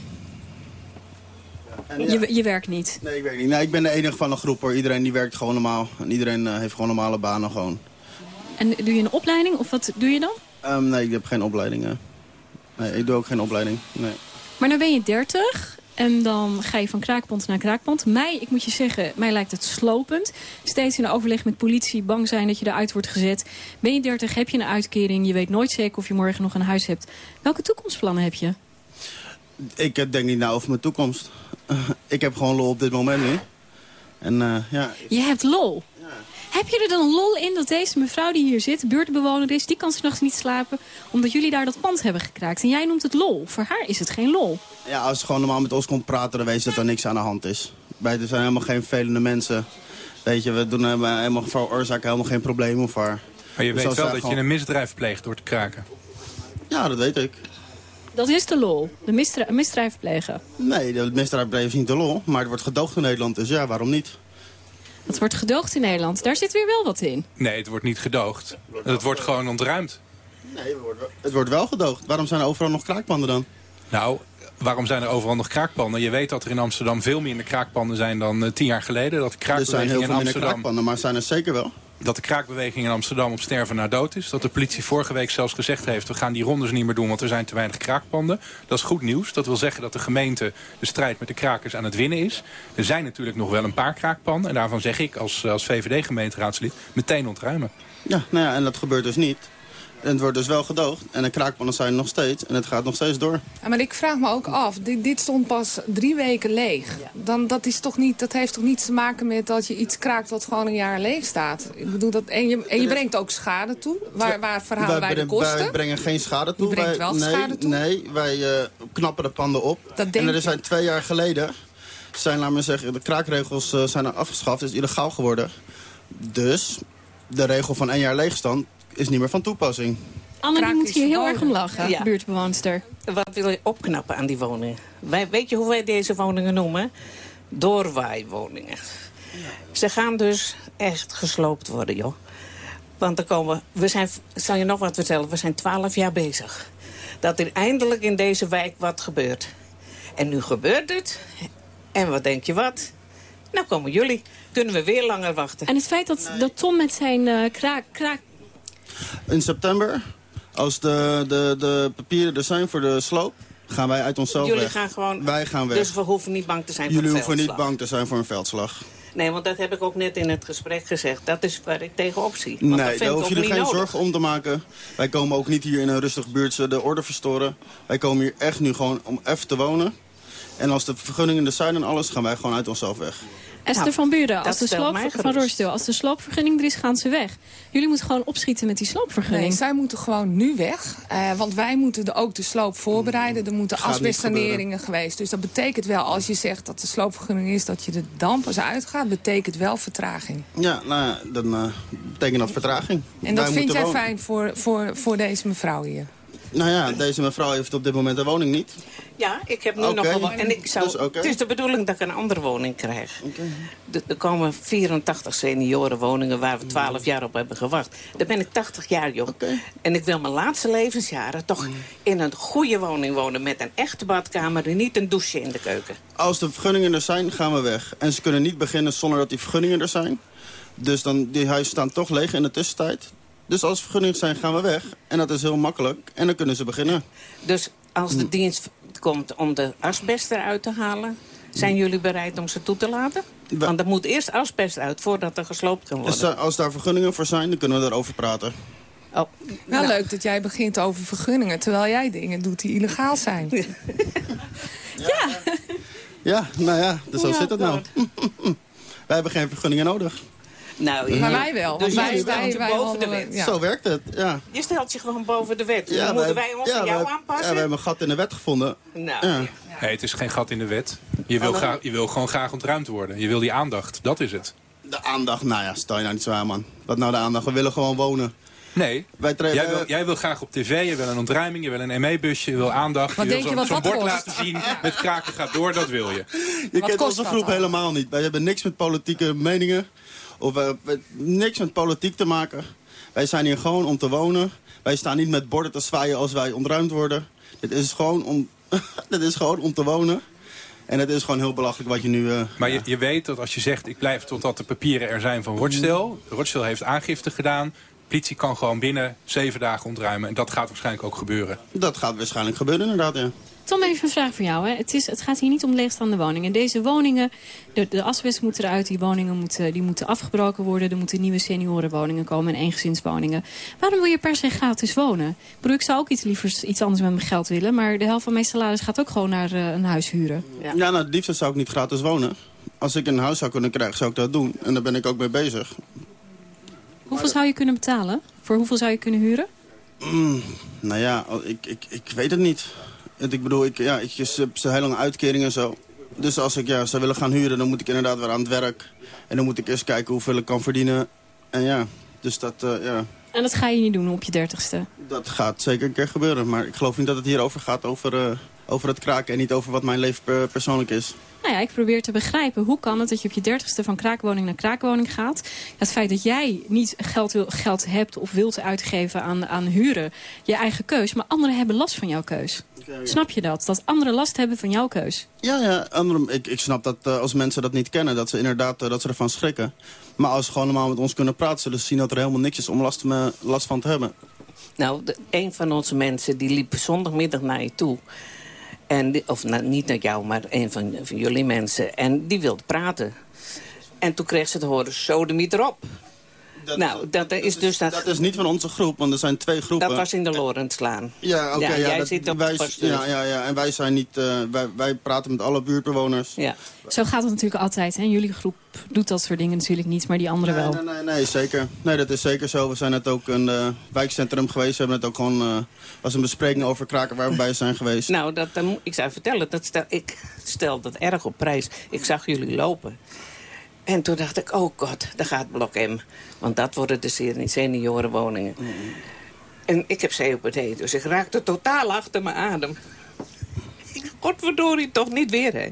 En, ja. je, je, werkt niet? Nee, ik werk niet. Nee, ik ben de enige van een groep hoor. Iedereen die werkt gewoon normaal. En iedereen uh, heeft gewoon normale banen gewoon. En doe je een opleiding of wat doe je dan? Um, nee, ik heb geen opleiding. Hè. Nee, ik doe ook geen opleiding. Nee. Maar dan ben je 30 en dan ga je van kraakpand naar kraakpand. Mij, ik moet je zeggen, mij lijkt het slopend. Steeds in overleg met politie, bang zijn dat je eruit wordt gezet. Ben je 30, heb je een uitkering, je weet nooit zeker of je morgen nog een huis hebt. Welke toekomstplannen heb je? Ik eh, denk niet na over mijn toekomst. Ik heb gewoon lol op dit moment nu. En eh, ja, Je hebt lol. Heb je er dan lol in dat deze mevrouw die hier zit, buurtbewoner is... die kan s'nachts niet slapen omdat jullie daar dat pand hebben gekraakt. En jij noemt het lol. Voor haar is het geen lol. ja, als ze gewoon normaal met ons komt praten, dan weet je dat er niks aan de hand is. Wij er zijn helemaal geen vervelende mensen. Weet je, we doen helemaal, helemaal veroorzaken helemaal geen problemen voor haar. Maar je Dus weet wel dat je een misdrijf pleegt door te kraken. Ja, dat weet ik. Dat is de lol. De misdrijf, misdrijf plegen. Nee, de misdrijf is niet de lol, maar het wordt gedoogd in Nederland, dus ja, waarom niet? Dat wordt gedoogd in Nederland. Daar zit weer wel wat in. Nee, het wordt niet gedoogd. Het wordt gewoon ontruimd. Nee, het wordt, wel, het wordt wel gedoogd. Waarom zijn er overal nog kraakpanden dan? Nou, waarom zijn er overal nog kraakpanden? Je weet dat er in Amsterdam veel minder kraakpanden zijn dan eh, tien jaar geleden. Dat de Er zijn heel in veel minder Amsterdam... kraakpanden, maar zijn er zeker wel. Dat de kraakbeweging in Amsterdam op sterven na dood is. Dat de politie vorige week zelfs gezegd heeft... we gaan die rondes niet meer doen, want er zijn te weinig kraakpanden. Dat is goed nieuws. Dat wil zeggen dat de gemeente de strijd met de krakers aan het winnen is. Er zijn natuurlijk nog wel een paar kraakpanden. En daarvan zeg ik als, als VVD-gemeenteraadslid meteen ontruimen. Ja, nou ja, en dat gebeurt dus niet. En het wordt dus wel gedoogd. En de kraakpanden zijn er nog steeds. En het gaat nog steeds door. Ja, maar ik vraag me ook af, dit, dit stond pas drie weken leeg. Dan, dat, is toch niet, dat heeft toch niets te maken met dat je iets kraakt wat gewoon een jaar leeg staat? Ik bedoel dat, en, je, en je brengt ook schade toe. Waar, waar verhalen wij, de kosten? wij brengen geen schade toe. Je brengt Wij- wel nee, schade toe? Nee, wij eh, knappen de panden op. Dat denk en er je. zijn twee jaar geleden... zijn, laat maar zeggen, de kraakregels eh, zijn er afgeschaft. is illegaal geworden. Dus de regel van één jaar leegstand is niet meer van toepassing. Anne die moet hier heel erg om lachen, Ja. buurtbewoonster. Wat wil je opknappen aan die woningen? Wij, weet je hoe wij deze woningen noemen? Doorwaaiwoningen. Ze gaan dus echt gesloopt worden, joh. Want er komen, we zijn, ik zal je nog wat vertellen, we zijn twaalf jaar bezig. Dat er eindelijk in deze wijk wat gebeurt. En nu gebeurt het. En wat denk je wat? Nou komen jullie. Kunnen we weer langer wachten. En het feit dat, dat Tom met zijn eh, kraak, kraak... In september, als de, de, de papieren er zijn voor de sloop... gaan wij uit onszelf Jullie weg. gaan gewoon... Wij gaan weg. Dus we hoeven niet bang te zijn Jullie voor hoeven niet veldslag. bang te zijn voor een veldslag. Nee, want dat heb ik ook net in het gesprek gezegd. Dat is waar ik tegenop zie. Want Nee, daar hoef je er geen nodig. zorgen om te maken. Wij komen ook niet hier in een rustig buurtje de orde verstoren. Wij komen hier echt nu gewoon om even te wonen. En als de vergunningen er zijn en alles, gaan wij gewoon uit onszelf weg. Esther Nou, van Buren, als de sloop van. Roorsdeel, als de sloopvergunning er is, gaan ze weg. Jullie moeten gewoon opschieten met die sloopvergunning. Nee, zij moeten gewoon nu weg. Eh, want wij moeten de, ook de sloop voorbereiden. Er moeten asbestsaneringen geweest. Dus dat betekent wel, als je zegt dat de sloopvergunning is... dat je de damp als uitgaat, betekent wel vertraging. Ja, nou dan eh, betekent dat vertraging. En dat Wij vind jij wonen. fijn voor, voor, voor deze mevrouw hier? Nou ja, deze mevrouw heeft op dit moment een woning niet. Ja, ik heb nu nog een woning. En ik zou, Dus. Het is de bedoeling dat ik een andere woning krijg. De- Er komen 84 seniorenwoningen waar we 12 jaar op hebben gewacht. Dan ben ik 80 jaar, joh. En ik wil mijn laatste levensjaren toch Mm. in een goede woning wonen... met een echte badkamer en niet een douche in de keuken. Als de vergunningen er zijn, gaan we weg. En ze kunnen niet beginnen zonder dat die vergunningen er zijn. Dus dan, die huizen staan toch leeg in de tussentijd. Dus als er vergunningen zijn, gaan we weg. En dat is heel makkelijk. En dan kunnen ze beginnen. Dus als de dienst komt om de asbest eruit te halen... zijn jullie bereid om ze toe te laten? Want er moet eerst asbest uit voordat er gesloopt kan worden. Dus, als daar vergunningen voor zijn, dan kunnen we daarover praten. Oh, Wel leuk dat jij begint over vergunningen... terwijl jij dingen doet die illegaal zijn. (laughs) Ja, nou ja, dus zo Ja, zit het nou. (laughs) wij hebben geen vergunningen nodig. Nou, Maar wij wel. Dus wij, stelt je wij boven de wet. ja. Zo werkt het, ja. Je stelt je gewoon boven de wet. ja Dan moeten wij ons ja, aan jou wij- aanpassen? Ja, we hebben een gat in de wet gevonden. Nou, Ja. Nee, het is geen gat in de wet. Je wil, graag, je wil gewoon graag ontruimd worden. Je wil die aandacht, dat is het. De aandacht, nou ja, stel je nou niet zo aan, man. Wat nou de aandacht? We willen gewoon wonen. Nee, jij wil, jij wil graag op tv, je wil een ontruiming, je wil een ME-busje, je wil aandacht. Wat je wil denk je zo'n- wat zo'n dat bord kost? laten zien met kraken gaat door, dat wil je. Je Wat kent kost onze groep dan? helemaal niet. Wij hebben niks met politieke meningen. Of we hebben niks met politiek te maken. Wij zijn hier gewoon om te wonen. Wij staan niet met borden te zwaaien als wij ontruimd worden. Dit is gewoon om, (laughs) dit is gewoon om te wonen. En het is gewoon heel belachelijk wat je nu... eh, Maar ja. je, je weet dat als je zegt, ik blijf totdat de papieren er zijn van Rochdale. Rochdale heeft aangifte gedaan. politie kan gewoon binnen zeven dagen ontruimen. En dat gaat waarschijnlijk ook gebeuren. Dat gaat waarschijnlijk gebeuren inderdaad, ja. Tom, even een vraag voor jou. Hè. Het, is, het gaat hier niet om leegstaande woningen. Deze woningen, de, de asbest moet eruit, die woningen moeten, die moeten afgebroken worden. Er moeten nieuwe seniorenwoningen komen en eengezinswoningen. Waarom wil je per se gratis wonen? Ik bedoel, ik zou ook iets liever iets anders met mijn geld willen. Maar de helft van mijn salaris gaat ook gewoon naar uh, een huis huren. Ja, ja nou, het liefst zou ik niet gratis wonen. Als ik een huis zou kunnen krijgen, zou ik dat doen. En daar ben ik ook mee bezig. Hoeveel zou je kunnen betalen? Voor hoeveel zou je kunnen huren? Mm, nou ja, ik, ik, ik weet het niet. Ik bedoel, ik, ja, ik heb ze heel lange uitkeringen en zo. Dus als ik ja, zou willen gaan huren, dan moet ik inderdaad weer aan het werk. En dan moet ik eens kijken hoeveel ik kan verdienen. En ja, dus dat, uh, ja. En dat ga je niet doen op je dertigste? Dat gaat zeker een keer gebeuren. Maar ik geloof niet dat het hierover gaat over, uh, over het kraken... en niet over wat mijn leven persoonlijk is. Nou ja, ik probeer te begrijpen. Hoe kan het dat je op je dertigste van kraakwoning naar kraakwoning gaat? Het feit dat jij niet geld, wil, geld hebt of wilt uitgeven aan, aan huren, je eigen keus. Maar anderen hebben last van jouw keus. Snap je dat? Dat anderen last hebben van jouw keus? Ja, ja andere, ik, ik snap dat uh, als mensen dat niet kennen, dat ze inderdaad uh, dat ze ervan schrikken. Maar als ze gewoon normaal met ons kunnen praten, zullen ze zien dat er helemaal niks is om last, me, last van te hebben. Nou, de, een van onze mensen die liep zondagmiddag naar je toe. En of nou, niet naar jou, maar een van, van, jullie mensen. En die wilde praten. En toen kreeg ze te horen, sodemiet erop. Dat, nou, dat, dat, is dus... Dat, dat is niet van onze groep, want er zijn twee groepen. Dat was in de Lorenslaan. Ja, oké. Okay, ja, ja, jij zit op wij, ja, ja, ja, en wij zijn niet... Uh, wij, wij praten met alle buurtbewoners. Ja. Zo gaat het natuurlijk altijd. Hè? Jullie groep doet dat soort dingen natuurlijk niet, maar die anderen nee, wel. Nee, nee, nee, zeker. Nee, dat is zeker zo. We zijn net ook een uh, wijkcentrum geweest. We hebben het ook gewoon... Uh, was een bespreking over kraken waar we bij zijn geweest. Nou, dat, dan, ik zou vertellen, dat stel, ik stel dat erg op prijs. Ik zag jullie lopen. En toen dacht ik, oh god, daar gaat Blok M. Want dat worden de seniorenwoningen. Mm. En ik heb COPD, dus ik raakte totaal achter mijn adem. Godverdorie, toch niet weer, hè.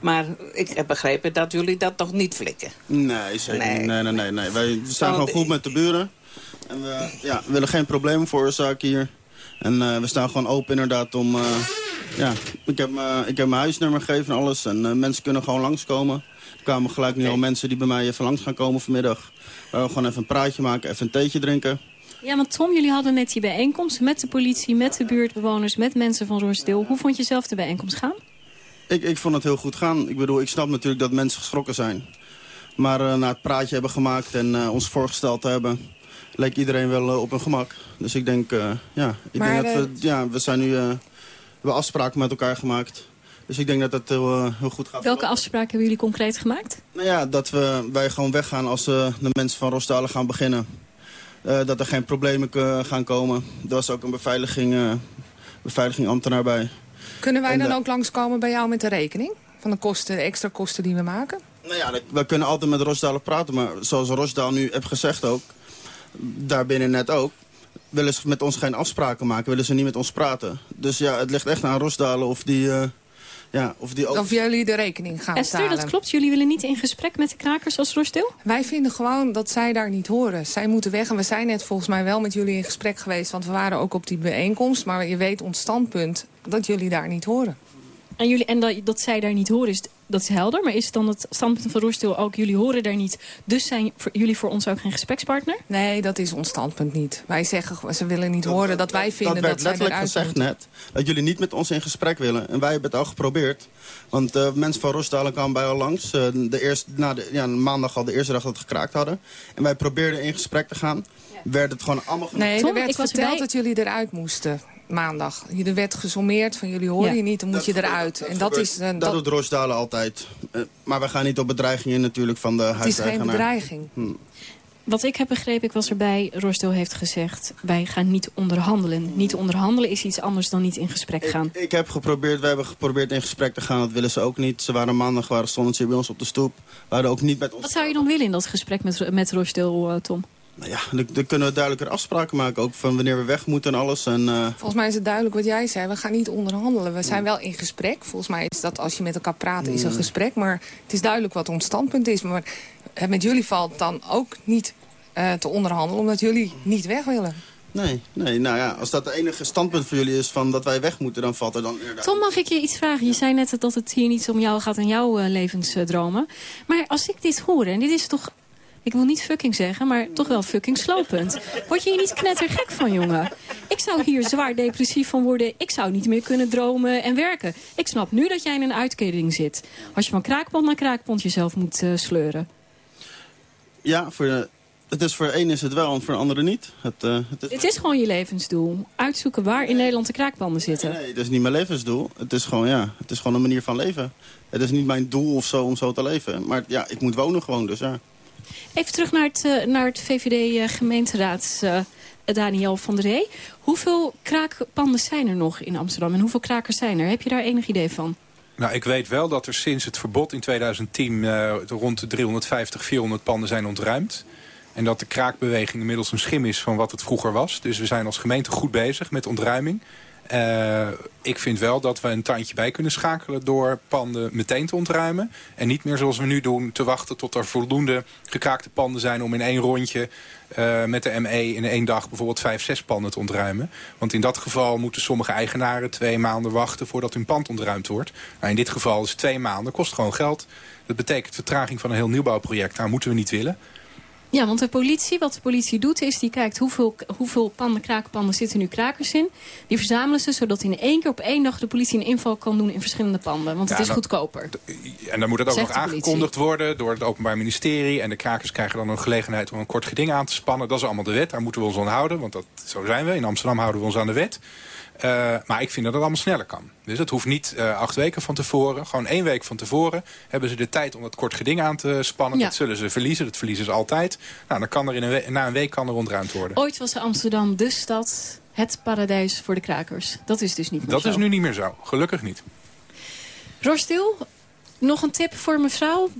Maar ik heb begrepen dat jullie dat toch niet flikken. Nee, zeker nee. Nee, nee, nee, nee. Wij staan gewoon goed met de buren. En we ja, willen geen problemen veroorzaken hier. En uh, we staan gewoon open inderdaad om... Uh, ja, ik heb, uh, ik heb mijn huisnummer gegeven en alles. En mensen kunnen gewoon langskomen. Er kwamen gelijk nu al mensen die bij mij even langs gaan komen vanmiddag. Waar we gewoon even een praatje maken, even een theetje drinken. Ja, want Tom, jullie hadden net die bijeenkomst met de politie, met de buurtbewoners, met mensen van Roorsdeel. Hoe vond je zelf de bijeenkomst gaan? Ik, ik vond het heel goed gaan. Ik bedoel, ik snap natuurlijk dat mensen geschrokken zijn. Maar uh, na het praatje hebben gemaakt en uh, ons voorgesteld te hebben... leek iedereen wel uh, op hun gemak. Dus ik denk, ja, ik denk dat we, ja, we zijn nu... we hebben afspraken met elkaar gemaakt. Dus ik denk dat dat heel, heel goed gaat. Welke afspraken hebben jullie concreet gemaakt? Nou ja, dat we, wij gewoon weggaan als de mensen van Rosdalen gaan beginnen. dat er geen problemen gaan komen. Er was ook een beveiliging, beveiliging ambtenaar bij. Kunnen wij en, dan ook langskomen bij jou met de rekening? Van de kosten, de extra kosten die we maken? Nou ja, we kunnen altijd met Rosdalen praten. Maar zoals Rosdaal nu heeft gezegd ook, daarbinnen net ook... willen ze met ons geen afspraken maken, willen ze niet met ons praten. Dus ja, het ligt echt aan Rosdalen of die... Uh, ja, of, die ook... of jullie de rekening gaan Esther, betalen. dat klopt. Jullie willen niet in gesprek met de krakers als Rosdeel? Wij vinden gewoon dat zij daar niet horen. Zij moeten weg. En we zijn net volgens mij wel met jullie in gesprek geweest. Want we waren ook op die bijeenkomst. Maar je weet ons standpunt dat jullie daar niet horen. En, jullie, en dat, dat zij daar niet horen, is, dat is helder. Maar is het dan het standpunt van Roorstil ook, jullie horen daar niet... dus zijn voor, jullie voor ons ook geen gesprekspartner? Nee, dat is ons standpunt niet. Wij zeggen, ze willen niet horen dat wij vinden dat, dat zij eruit gezegd moeten. net, dat jullie niet met ons in gesprek willen. En wij hebben het al geprobeerd. Want uh, mensen van Roosdalen kwamen bij al langs. Uh, de eerste, na de, ja, maandag al de eerste dag dat we het gekraakt hadden. En wij probeerden in gesprek te gaan. Ja. Werd het gewoon allemaal... Nee, er werd verteld dat jullie eruit moesten maandag. Er werd gesommeerd van jullie horen ja. je niet, dan moet dat je eruit. Dat en dat, gebeurt, is, uh, dat, dat doet Rosdalen altijd. Uh, maar we gaan niet op bedreigingen natuurlijk van de huiseigenaar. Het is geen bedreiging. Hm. Wat ik heb begrepen, ik was erbij, Rosdeel heeft gezegd... wij gaan niet onderhandelen. Niet onderhandelen is iets anders dan niet in gesprek gaan. Ik, ik heb geprobeerd, we hebben geprobeerd in gesprek te gaan. Dat willen ze ook niet. Ze waren maandag, waren stonden ze bij ons op de stoep. Waren ook niet met ons... Wat zou je dan willen in dat gesprek met, met Rosdeel, uh, Tom? Nou ja, dan, dan, kunnen we duidelijker afspraken maken. Ook van wanneer we weg moeten en alles. En, uh... Volgens mij is het duidelijk wat jij zei. We gaan niet onderhandelen. We zijn wel in gesprek. Volgens mij is dat als je met elkaar praat is een gesprek. Maar het is duidelijk wat ons standpunt is. Maar met jullie valt dan ook niet uh, te onderhandelen. Omdat jullie niet weg willen. Nee, nee, nou ja, als dat de enige standpunt voor jullie is van dat wij weg moeten, dan valt er dan inderdaad... Tom, mag ik je iets vragen? Je zei net dat het hier niet om jou gaat en jouw uh, levensdromen. Maar als ik dit hoor, en dit is toch ik wil niet fucking zeggen, maar toch wel fucking slopend. Word je hier niet knettergek van, jongen? Ik zou hier zwaar depressief van worden. Ik zou niet meer kunnen dromen en werken. Ik snap nu dat jij in een uitkering zit. Als je van kraakpand naar kraakpand jezelf moet uh, sleuren. Ja, voor de, het is voor de een is het wel en voor de andere niet. Het, uh, het, is... het is gewoon je levensdoel. Uitzoeken waar in Nederland de kraakpanden zitten. Nee, nee, het is niet mijn levensdoel. Het is, gewoon, ja, het is gewoon een manier van leven. Het is niet mijn doel of zo om zo te leven. Maar ja, ik moet wonen gewoon, dus ja. Even terug naar het, uh, naar het VVD-gemeenteraads... Uh, Daniel van der Ree. Hoeveel kraakpanden zijn er nog in Amsterdam en hoeveel krakers zijn er? Heb je daar enig idee van? Nou, ik weet wel dat er sinds het verbod in 2010 uh, rond de 350, 400 panden zijn ontruimd. En dat de kraakbeweging inmiddels een schim is van wat het vroeger was. Dus we zijn als gemeente goed bezig met ontruiming. Uh, ik vind wel dat we een tandje bij kunnen schakelen door panden meteen te ontruimen. En niet meer zoals we nu doen te wachten tot er voldoende gekraakte panden zijn... om in één rondje uh, met de ME in één dag bijvoorbeeld vijf, zes panden te ontruimen. Want in dat geval moeten sommige eigenaren twee maanden wachten voordat hun pand ontruimd wordt. Nou, in dit geval is twee maanden, kost gewoon geld. Dat betekent vertraging van een heel nieuwbouwproject. Nou, moeten we niet willen. Ja, want de politie, wat de politie doet is, die kijkt hoeveel, hoeveel panden, kraakpanden zitten nu krakers in. Die verzamelen ze, zodat in één keer op één dag de politie een inval kan doen in verschillende panden. Want het is goedkoper. En dan moet het ook nog aangekondigd worden door het Openbaar Ministerie. En de krakers krijgen dan een gelegenheid om een kort geding aan te spannen. Dat is allemaal de wet, daar moeten we ons aan houden. Want dat, zo zijn we. In Amsterdam houden we ons aan de wet. Uh, maar ik vind dat het allemaal sneller kan. Dus het hoeft niet uh, acht weken van tevoren. Gewoon één week van tevoren hebben ze de tijd om dat kort geding aan te spannen. Ja. Dat zullen ze verliezen. Dat verliezen ze altijd. Nou, dan kan er in een na een week kan er ontruimd worden. Ooit was Amsterdam de stad, het paradijs voor de krakers. Dat is dus niet meer dat zo. Dat is nu niet meer zo. Gelukkig niet. Roostil, nog een tip voor mevrouw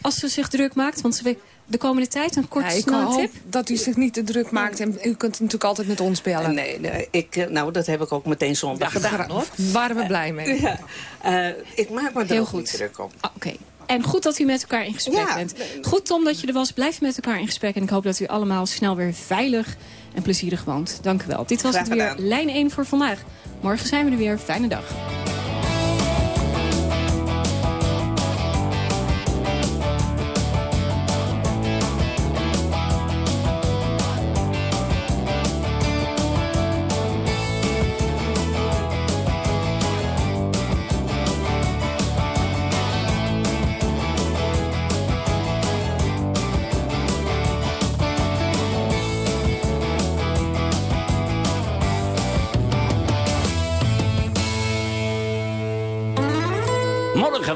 als ze zich druk maakt? Want ze weet de komende tijd? Een kort ja, ik hoop tip? dat u zich niet te druk maakt. En u kunt natuurlijk altijd met ons bellen. Nee, nee ik, nou, dat heb ik ook meteen zondag ja, gedaan, hoor. Waren we blij mee. Ja. Uh, ik maak me er Heel goed druk op. Ah, Oké. Okay. En goed dat u met elkaar in gesprek ja. bent. Goed, Tom, dat je er was. Blijf met elkaar in gesprek. En ik hoop dat u allemaal snel weer veilig en plezierig woont. Dank u wel. Dit was het weer Lijn 1 voor vandaag. Morgen zijn we er weer. Fijne dag.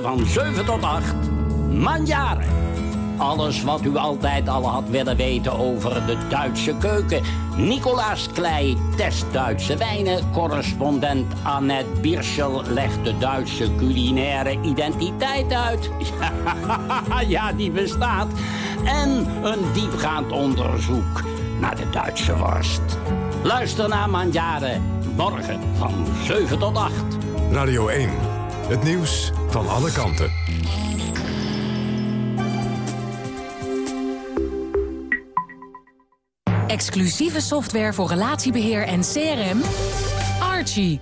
Van 7 tot 8. Manjaren. Alles wat u altijd al had willen weten over de Duitse keuken. Nicolaas Klei test Duitse wijnen. Correspondent Annette Bierschel legt de Duitse culinaire identiteit uit. (laughs) ja, die bestaat. En een diepgaand onderzoek naar de Duitse worst. Luister naar Manjaren. Morgen van 7 tot 8. Radio 1. Het nieuws van alle kanten. Exclusieve software voor relatiebeheer en CRM. Archie.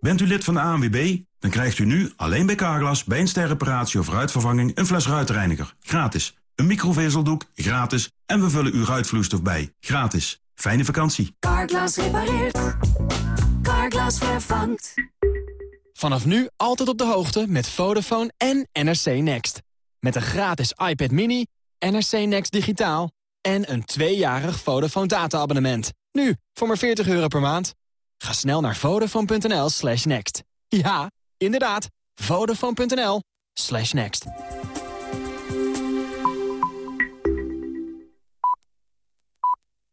Bent u lid van de ANWB? Dan krijgt u nu alleen bij Carglass bij een sterreparatie of ruitvervanging een fles ruitreiniger. Gratis. Een microvezeldoek. Gratis. En we vullen uw ruitvloeistof bij. Gratis. Fijne vakantie. Carglass repareert. Carglass vervangt. Vanaf nu altijd op de hoogte met Vodafone en NRC Next. Met een gratis iPad mini, NRC Next digitaal en een tweejarig Vodafone data-abonnement. Nu, voor maar 40 euro per maand. Ga snel naar vodafone.nl slash next. Ja, inderdaad, vodafone.nl slash next.